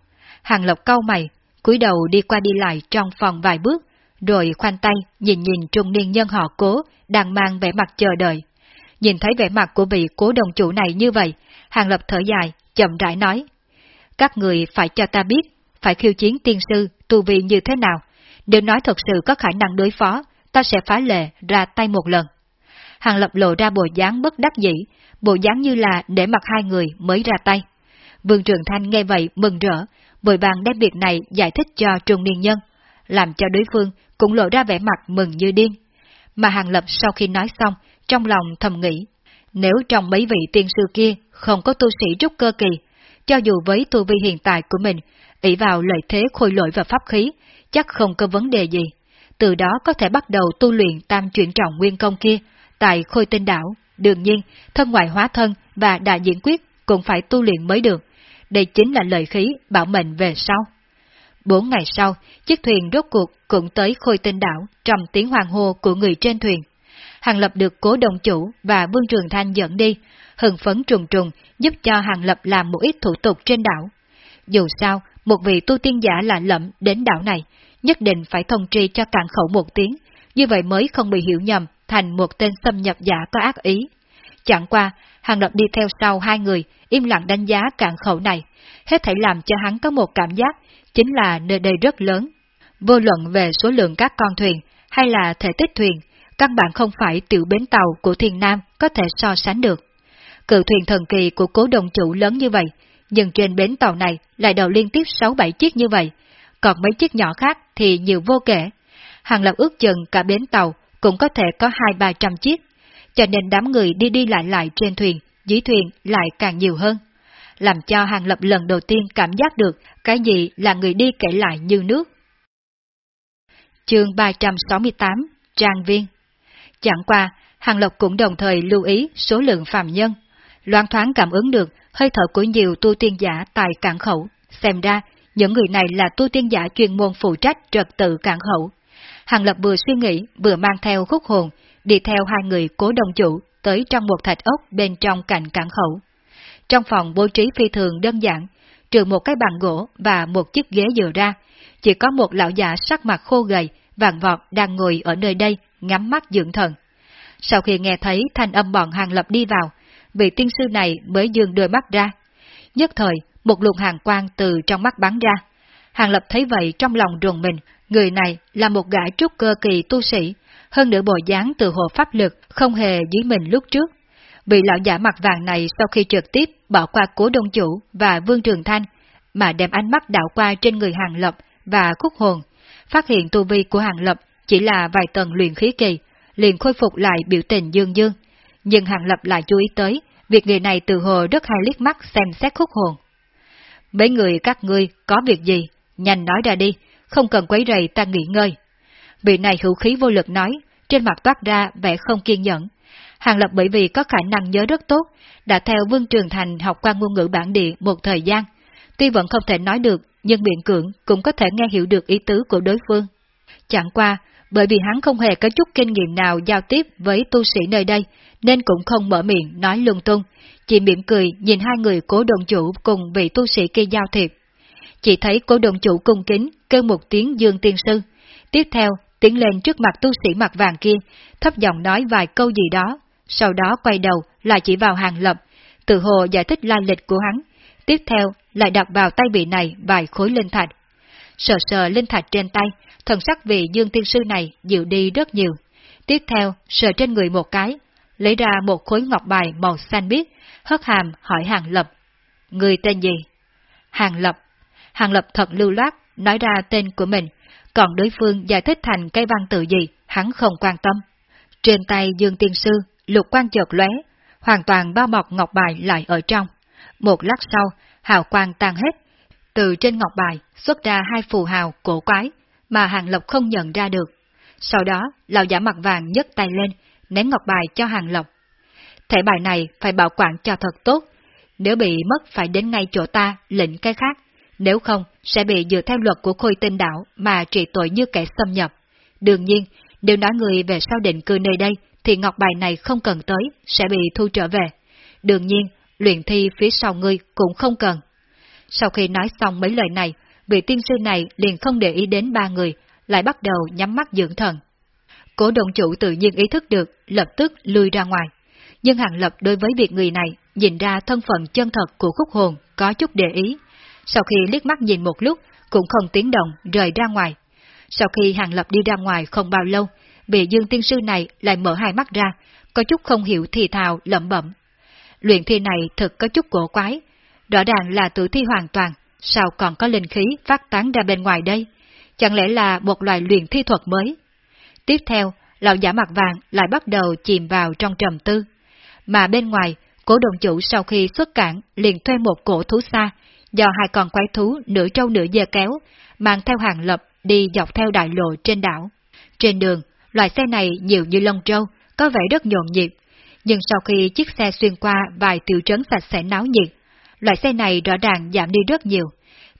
A: Hàng Lộc cau mày, cúi đầu đi qua đi lại trong phòng vài bước, rồi khoanh tay nhìn nhìn trung niên nhân họ cố đang mang vẻ mặt chờ đợi. Nhìn thấy vẻ mặt của vị cố đồng chủ này như vậy, Hàng Lập thở dài, chậm rãi nói. Các người phải cho ta biết, phải khiêu chiến tiên sư, tu vi như thế nào. Nếu nói thật sự có khả năng đối phó, ta sẽ phá lệ ra tay một lần. Hàng Lập lộ ra bộ dáng bất đắc dĩ, bộ dáng như là để mặt hai người mới ra tay. Vương Trường Thanh nghe vậy mừng rỡ, vội vàng đem việc này giải thích cho trung niên nhân, làm cho đối phương cũng lộ ra vẻ mặt mừng như điên. Mà Hàng Lập sau khi nói xong, trong lòng thầm nghĩ, nếu trong mấy vị tiên sư kia không có tu sĩ trúc cơ kỳ, cho dù với tu vi hiện tại của mình, ỷ vào lợi thế khôi lỗi và pháp khí, chắc không có vấn đề gì. Từ đó có thể bắt đầu tu luyện tam chuyển trọng nguyên công kia, tại khôi tinh đảo. Đương nhiên, thân ngoại hóa thân và đại diễn quyết cũng phải tu luyện mới được. đây chính là lời khí bảo mệnh về sau. Bốn ngày sau, chiếc thuyền rốt cuộc cũng tới khôi tinh đảo trong tiếng hoàng hô của người trên thuyền. Hàng Lập được cố đồng chủ và Vương Trường Thanh dẫn đi, hưng phấn trùng trùng giúp cho Hàng Lập làm một ít thủ tục trên đảo. Dù sao, một vị tu tiên giả lạ lẫm đến đảo này, nhất định phải thông tri cho cạn khẩu một tiếng, như vậy mới không bị hiểu nhầm thành một tên xâm nhập giả có ác ý. Chẳng qua, Hàng Lập đi theo sau hai người, im lặng đánh giá cạn khẩu này, hết thảy làm cho hắn có một cảm giác, chính là nơi đây rất lớn. Vô luận về số lượng các con thuyền, hay là thể tích thuyền, căn bản không phải tiểu bến tàu của thiền Nam có thể so sánh được. Cự thuyền thần kỳ của cố đồng chủ lớn như vậy, nhưng trên bến tàu này lại đầu liên tiếp 6-7 chiếc như vậy, còn mấy chiếc nhỏ khác thì nhiều vô kể. Hàng lập ước chừng cả bến tàu cũng có thể có 2-300 chiếc, cho nên đám người đi đi lại lại trên thuyền, dưới thuyền lại càng nhiều hơn. Làm cho Hàng Lập lần đầu tiên cảm giác được cái gì là người đi kể lại như nước. Chương 368 Trang Viên Chẳng qua, Hàng Lập cũng đồng thời lưu ý số lượng phạm nhân. Loan thoáng cảm ứng được hơi thở của nhiều tu tiên giả tại cảng khẩu. Xem ra, những người này là tu tiên giả chuyên môn phụ trách trật tự cảng khẩu. Hàng Lập vừa suy nghĩ, vừa mang theo khúc hồn, đi theo hai người cố đồng chủ tới trong một thạch ốc bên trong cạnh cảng khẩu. Trong phòng bố trí phi thường đơn giản, trừ một cái bàn gỗ và một chiếc ghế dựa ra, chỉ có một lão già sắc mặt khô gầy, vàng vọt đang ngồi ở nơi đây, ngắm mắt dưỡng thần. Sau khi nghe thấy thanh âm bọn hàng lập đi vào, vị tiên sư này mới dương đôi mắt ra. Nhất thời, một luồng hàng quang từ trong mắt bắn ra. Hàng lập thấy vậy trong lòng rùng mình, người này là một gã trúc cơ kỳ tu sĩ, hơn nữa bộ dáng từ hồ pháp lực không hề dưới mình lúc trước. Vị lão giả mặt vàng này sau khi trực tiếp bỏ qua cố đông chủ và vương trường thanh, mà đem ánh mắt đảo qua trên người hàng lập và khúc hồn, phát hiện tu vi của hàng lập chỉ là vài tầng luyện khí kỳ, liền khôi phục lại biểu tình dương dương. Nhưng hàng lập lại chú ý tới, việc người này từ hồ rất hay liếc mắt xem xét khúc hồn. Mấy người các ngươi có việc gì, nhanh nói ra đi, không cần quấy rầy ta nghỉ ngơi. Vị này hữu khí vô lực nói, trên mặt toát ra vẻ không kiên nhẫn. Hàng Lập bởi vì có khả năng nhớ rất tốt, đã theo Vương Trường Thành học qua ngôn ngữ bản địa một thời gian. Tuy vẫn không thể nói được, nhưng biện cưỡng cũng có thể nghe hiểu được ý tứ của đối phương. Chẳng qua, bởi vì hắn không hề có chút kinh nghiệm nào giao tiếp với tu sĩ nơi đây, nên cũng không mở miệng nói lung tung, chỉ mỉm cười nhìn hai người cố đồng chủ cùng vị tu sĩ kia giao thiệp. Chỉ thấy cố đồng chủ cung kính kêu một tiếng dương tiên sư, tiếp theo tiến lên trước mặt tu sĩ mặt vàng kia, thấp giọng nói vài câu gì đó, sau đó quay đầu lại chỉ vào hàng lập, tự hồ giải thích lai lịch của hắn, tiếp theo lại đặt vào tay vị này vài khối linh thạch. Sờ sờ linh thạch trên tay, thần sắc vị dương tiên sư này dịu đi rất nhiều. Tiếp theo, sờ trên người một cái, lấy ra một khối ngọc bài màu xanh biếc, hất hàm hỏi Hàng Lập. Người tên gì? Hàng Lập. Hàng Lập thật lưu loát, nói ra tên của mình, còn đối phương giải thích thành cái văn tự gì, hắn không quan tâm. Trên tay Dương Tiên Sư, lục quan chợt lóe, hoàn toàn bao bọc ngọc bài lại ở trong. Một lát sau, hào quang tan hết. Từ trên ngọc bài xuất ra hai phù hào cổ quái mà Hàng Lộc không nhận ra được. Sau đó, lão giả mặt vàng nhấc tay lên, ném ngọc bài cho Hàng Lộc. Thẻ bài này phải bảo quản cho thật tốt, nếu bị mất phải đến ngay chỗ ta lệnh cái khác, nếu không sẽ bị dựa theo luật của khôi tinh đảo mà trị tội như kẻ xâm nhập. Đương nhiên, nếu nói người về sau định cư nơi đây thì ngọc bài này không cần tới, sẽ bị thu trở về. Đương nhiên, luyện thi phía sau ngươi cũng không cần. Sau khi nói xong mấy lời này, vị tiên sư này liền không để ý đến ba người, lại bắt đầu nhắm mắt dưỡng thần. Cố đồng chủ tự nhiên ý thức được, lập tức lui ra ngoài. Nhưng Hàng Lập đối với việc người này, nhìn ra thân phận chân thật của khúc hồn, có chút để ý. Sau khi liếc mắt nhìn một lúc, cũng không tiếng động, rời ra ngoài. Sau khi Hàng Lập đi ra ngoài không bao lâu, vị dương tiên sư này lại mở hai mắt ra, có chút không hiểu thì thào lẩm bẩm. Luyện thi này thật có chút cổ quái, rõ ràng là tử thi hoàn toàn, sao còn có linh khí phát tán ra bên ngoài đây? Chẳng lẽ là một loại luyện thi thuật mới? Tiếp theo, lão giả mặt vàng lại bắt đầu chìm vào trong trầm tư. Mà bên ngoài, cổ đồng chủ sau khi xuất cảng liền thuê một cổ thú xa, do hai con quái thú nửa trâu nửa dê kéo, mang theo hàng lập đi dọc theo đại lộ trên đảo. Trên đường, loại xe này nhiều như lông trâu, có vẻ rất nhộn nhịp, nhưng sau khi chiếc xe xuyên qua vài tiểu trấn sạch sẽ náo nhiệt, loại xe này rõ ràng giảm đi rất nhiều.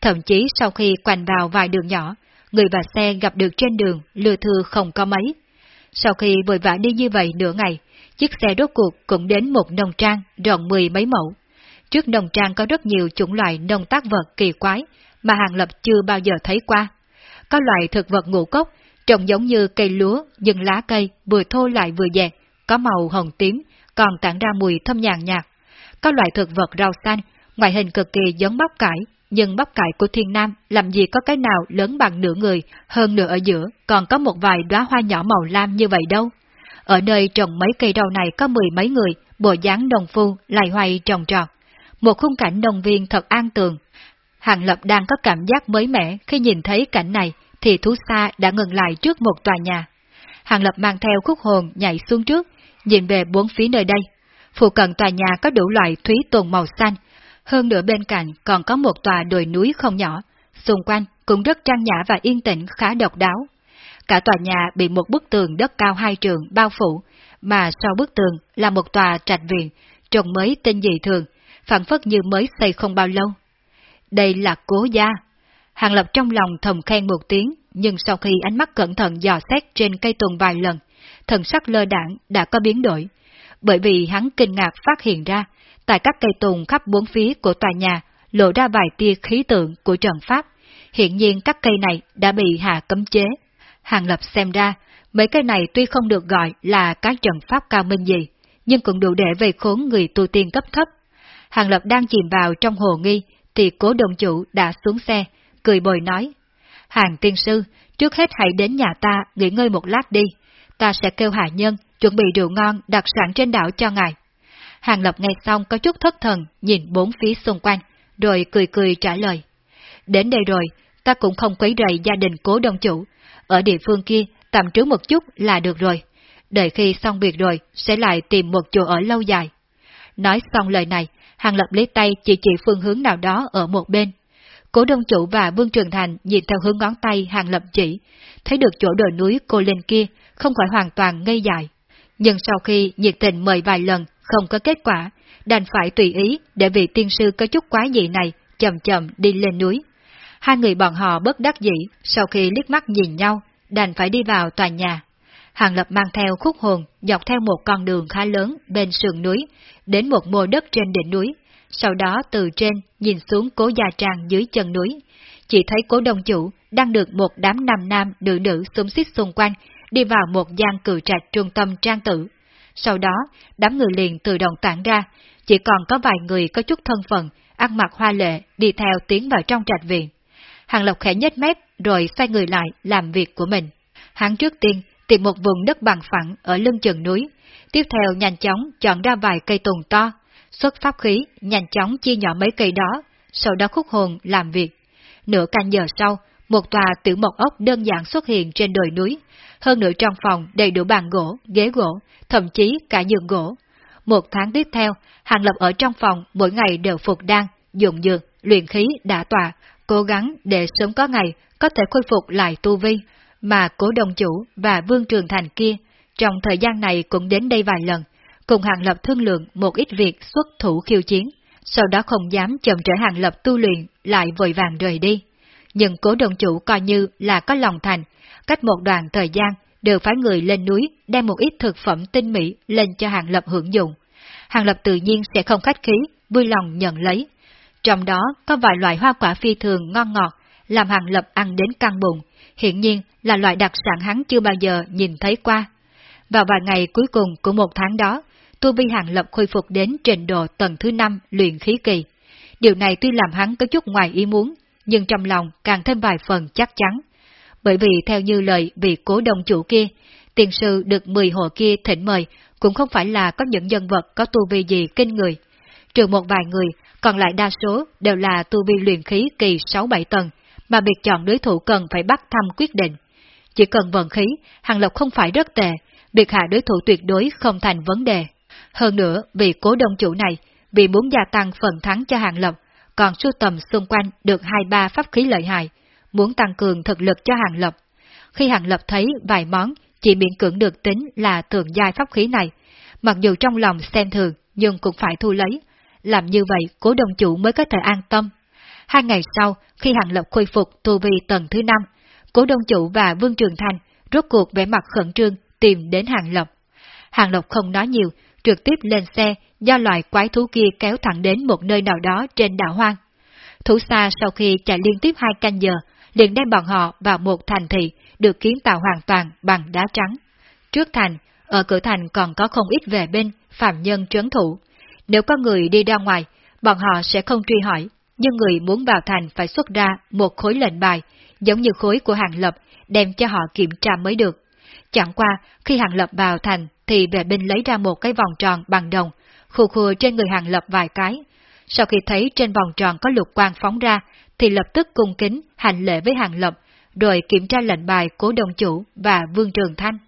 A: Thậm chí sau khi quành vào vài đường nhỏ, người và xe gặp được trên đường lừa thừa không có mấy. Sau khi vội vã đi như vậy nửa ngày, chiếc xe rốt cuộc cũng đến một nông trang rộng mười mấy mẫu. Trước nông trang có rất nhiều chủng loại nông tác vật kỳ quái mà Hàng Lập chưa bao giờ thấy qua. Có loại thực vật ngũ cốc, trông giống như cây lúa nhưng lá cây vừa thô lại vừa dẹt, có màu hồng tím, còn tản ra mùi thơm nhàn nhạt. Có loại thực vật rau xanh, ngoại hình cực kỳ giống bắp cải, nhưng bắp cải của thiên nam làm gì có cái nào lớn bằng nửa người, hơn nửa ở giữa còn có một vài đóa hoa nhỏ màu lam như vậy đâu. Ở nơi trồng mấy cây rau này có mười mấy người, bộ dáng đồng phu lại hoay trồng trọt. Một khung cảnh đồng viên thật an tường. Hàng Lập đang có cảm giác mới mẻ khi nhìn thấy cảnh này, thì thú xa đã ngừng lại trước một tòa nhà. Hàng Lập mang theo khúc hồn nhảy xuống trước, nhìn về bốn phía nơi đây. Phụ cận tòa nhà có đủ loại thúy tồn màu xanh, hơn nữa bên cạnh còn có một tòa đồi núi không nhỏ, xung quanh cũng rất trang nhã và yên tĩnh khá độc đáo. Cả tòa nhà bị một bức tường đất cao hai trường bao phủ, mà sau bức tường là một tòa trạch viện, trồng mới tinh dị thường, phản phất như mới xây không bao lâu. Đây là cố gia. Hàng Lập trong lòng thầm khen một tiếng, nhưng sau khi ánh mắt cẩn thận dò xét trên cây tùng vài lần, thần sắc lơ đảng đã có biến đổi, bởi vì hắn kinh ngạc phát hiện ra, tại các cây tùng khắp bốn phía của tòa nhà lộ ra vài tia khí tượng của trận pháp, hiện nhiên các cây này đã bị hạ cấm chế. Hàng Lập xem ra, mấy cây này tuy không được gọi là các trận pháp cao minh gì, nhưng cũng đủ để về khốn người tu tiên cấp thấp. Hàng Lập đang chìm vào trong hồ nghi, thì cố đồng chủ đã xuống xe, cười bồi nói. Hàng tiên sư, trước hết hãy đến nhà ta nghỉ ngơi một lát đi, ta sẽ kêu hạ nhân chuẩn bị rượu ngon đặc sản trên đảo cho ngài. Hàng Lập nghe xong có chút thất thần, nhìn bốn phía xung quanh, rồi cười cười trả lời. Đến đây rồi, ta cũng không quấy rầy gia đình cố đông chủ, ở địa phương kia tạm trú một chút là được rồi. Đợi khi xong việc rồi, sẽ lại tìm một chỗ ở lâu dài. Nói xong lời này, Hàng Lập lấy tay chỉ chỉ phương hướng nào đó ở một bên. Cố đông chủ và Vương Trường Thành nhìn theo hướng ngón tay Hàng Lập chỉ, thấy được chỗ đồi núi cô lên kia, không khỏi hoàn toàn ngây dại. Nhưng sau khi nhiệt tình mời vài lần, không có kết quả, đành phải tùy ý để vị tiên sư có chút quá dị này chậm chậm đi lên núi. Hai người bọn họ bất đắc dĩ, sau khi liếc mắt nhìn nhau, đành phải đi vào tòa nhà. Hàng Lập mang theo khúc hồn, dọc theo một con đường khá lớn bên sườn núi, đến một mô đất trên đỉnh núi, sau đó từ trên nhìn xuống cố gia trang dưới chân núi. Chỉ thấy cố đông chủ đang được một đám nam nam nữ nữ xúm xít xung quanh, đi vào một gian cử trạch trung tâm trang tử. Sau đó, đám người liền tự động tản ra, chỉ còn có vài người có chút thân phận, ăn mặc hoa lệ, đi theo tiến vào trong trạch viện. Hàng Lộc khẽ nhếch mép, rồi xoay người lại làm việc của mình. Hắn trước tiên tìm một vùng đất bằng phẳng ở lưng chừng núi, tiếp theo nhanh chóng chọn ra vài cây tùng to, xuất pháp khí, nhanh chóng chia nhỏ mấy cây đó, sau đó khúc hồn làm việc. Nửa canh giờ sau, một tòa tiểu mộc ốc đơn giản xuất hiện trên đồi núi, hơn nữa trong phòng đầy đủ bàn gỗ, ghế gỗ, thậm chí cả giường gỗ. Một tháng tiếp theo, Hàng Lập ở trong phòng mỗi ngày đều phục đan, dụng dược, luyện khí đã tòa, cố gắng để sớm có ngày có thể khôi phục lại tu vi, mà cố đồng chủ và vương trường thành kia trong thời gian này cũng đến đây vài lần, cùng Hàng Lập thương lượng một ít việc xuất thủ khiêu chiến, sau đó không dám chậm trễ Hàng Lập tu luyện lại vội vàng rời đi. Nhưng cố đồng chủ coi như là có lòng thành, cách một đoạn thời gian đều phái người lên núi đem một ít thực phẩm tinh mỹ lên cho Hàng Lập hưởng dụng. Hàng Lập tự nhiên sẽ không khách khí, vui lòng nhận lấy. Trong đó có vài loại hoa quả phi thường ngon ngọt, làm Hàng Lập ăn đến căng bụng, hiện nhiên là loại đặc sản hắn chưa bao giờ nhìn thấy qua. Vào vài ngày cuối cùng của một tháng đó, tu vi Hàng Lập khôi phục đến trình độ tầng thứ năm luyện khí kỳ. Điều này tuy làm hắn có chút ngoài ý muốn, nhưng trong lòng càng thêm vài phần chắc chắn. Bởi vì theo như lời vị cố đồng chủ kia, tiền sư được 10 hộ kia thỉnh mời cũng không phải là có những nhân vật có tu vi gì kinh người. Trừ một vài người, còn lại đa số đều là tu vi luyện khí kỳ 6-7 tầng, mà việc chọn đối thủ cần phải bắt thăm quyết định. Chỉ cần vận khí, Hàng Lộc không phải rất tệ, việc hạ đối thủ tuyệt đối không thành vấn đề. Hơn nữa, vì cố đông chủ này, vì muốn gia tăng phần thắng cho Hàng Lộc, còn sưu tầm xung quanh được hai ba pháp khí lợi hại, muốn tăng cường thực lực cho Hàng Lập. Khi Hàng Lập thấy vài món chỉ miễn cưỡng được tính là thường giai pháp khí này, mặc dù trong lòng xem thường nhưng cũng phải thu lấy, làm như vậy cố đồng chủ mới có thể an tâm. Hai ngày sau, khi Hàng Lập khôi phục tu vi tầng thứ năm, cố đồng chủ và Vương Trường thành rốt cuộc vẻ mặt khẩn trương tìm đến Hàng Lập. Hàng Lập không nói nhiều, trực tiếp lên xe do loài quái thú kia kéo thẳng đến một nơi nào đó trên đảo hoang. Thú xa sau khi chạy liên tiếp hai canh giờ, liền đem bọn họ vào một thành thị được kiến tạo hoàn toàn bằng đá trắng. Trước thành, ở cửa thành còn có không ít về bên phạm nhân trấn thủ. Nếu có người đi ra ngoài, bọn họ sẽ không truy hỏi, nhưng người muốn vào thành phải xuất ra một khối lệnh bài, giống như khối của hàng lập, đem cho họ kiểm tra mới được. Chẳng qua, khi hàng lập vào thành, thì vệ binh lấy ra một cái vòng tròn bằng đồng, Khù khù trên người hàng lập vài cái. Sau khi thấy trên vòng tròn có lục quang phóng ra, thì lập tức cung kính hành lễ với hàng lập, rồi kiểm tra lệnh bài của đồng chủ và vương trường thanh.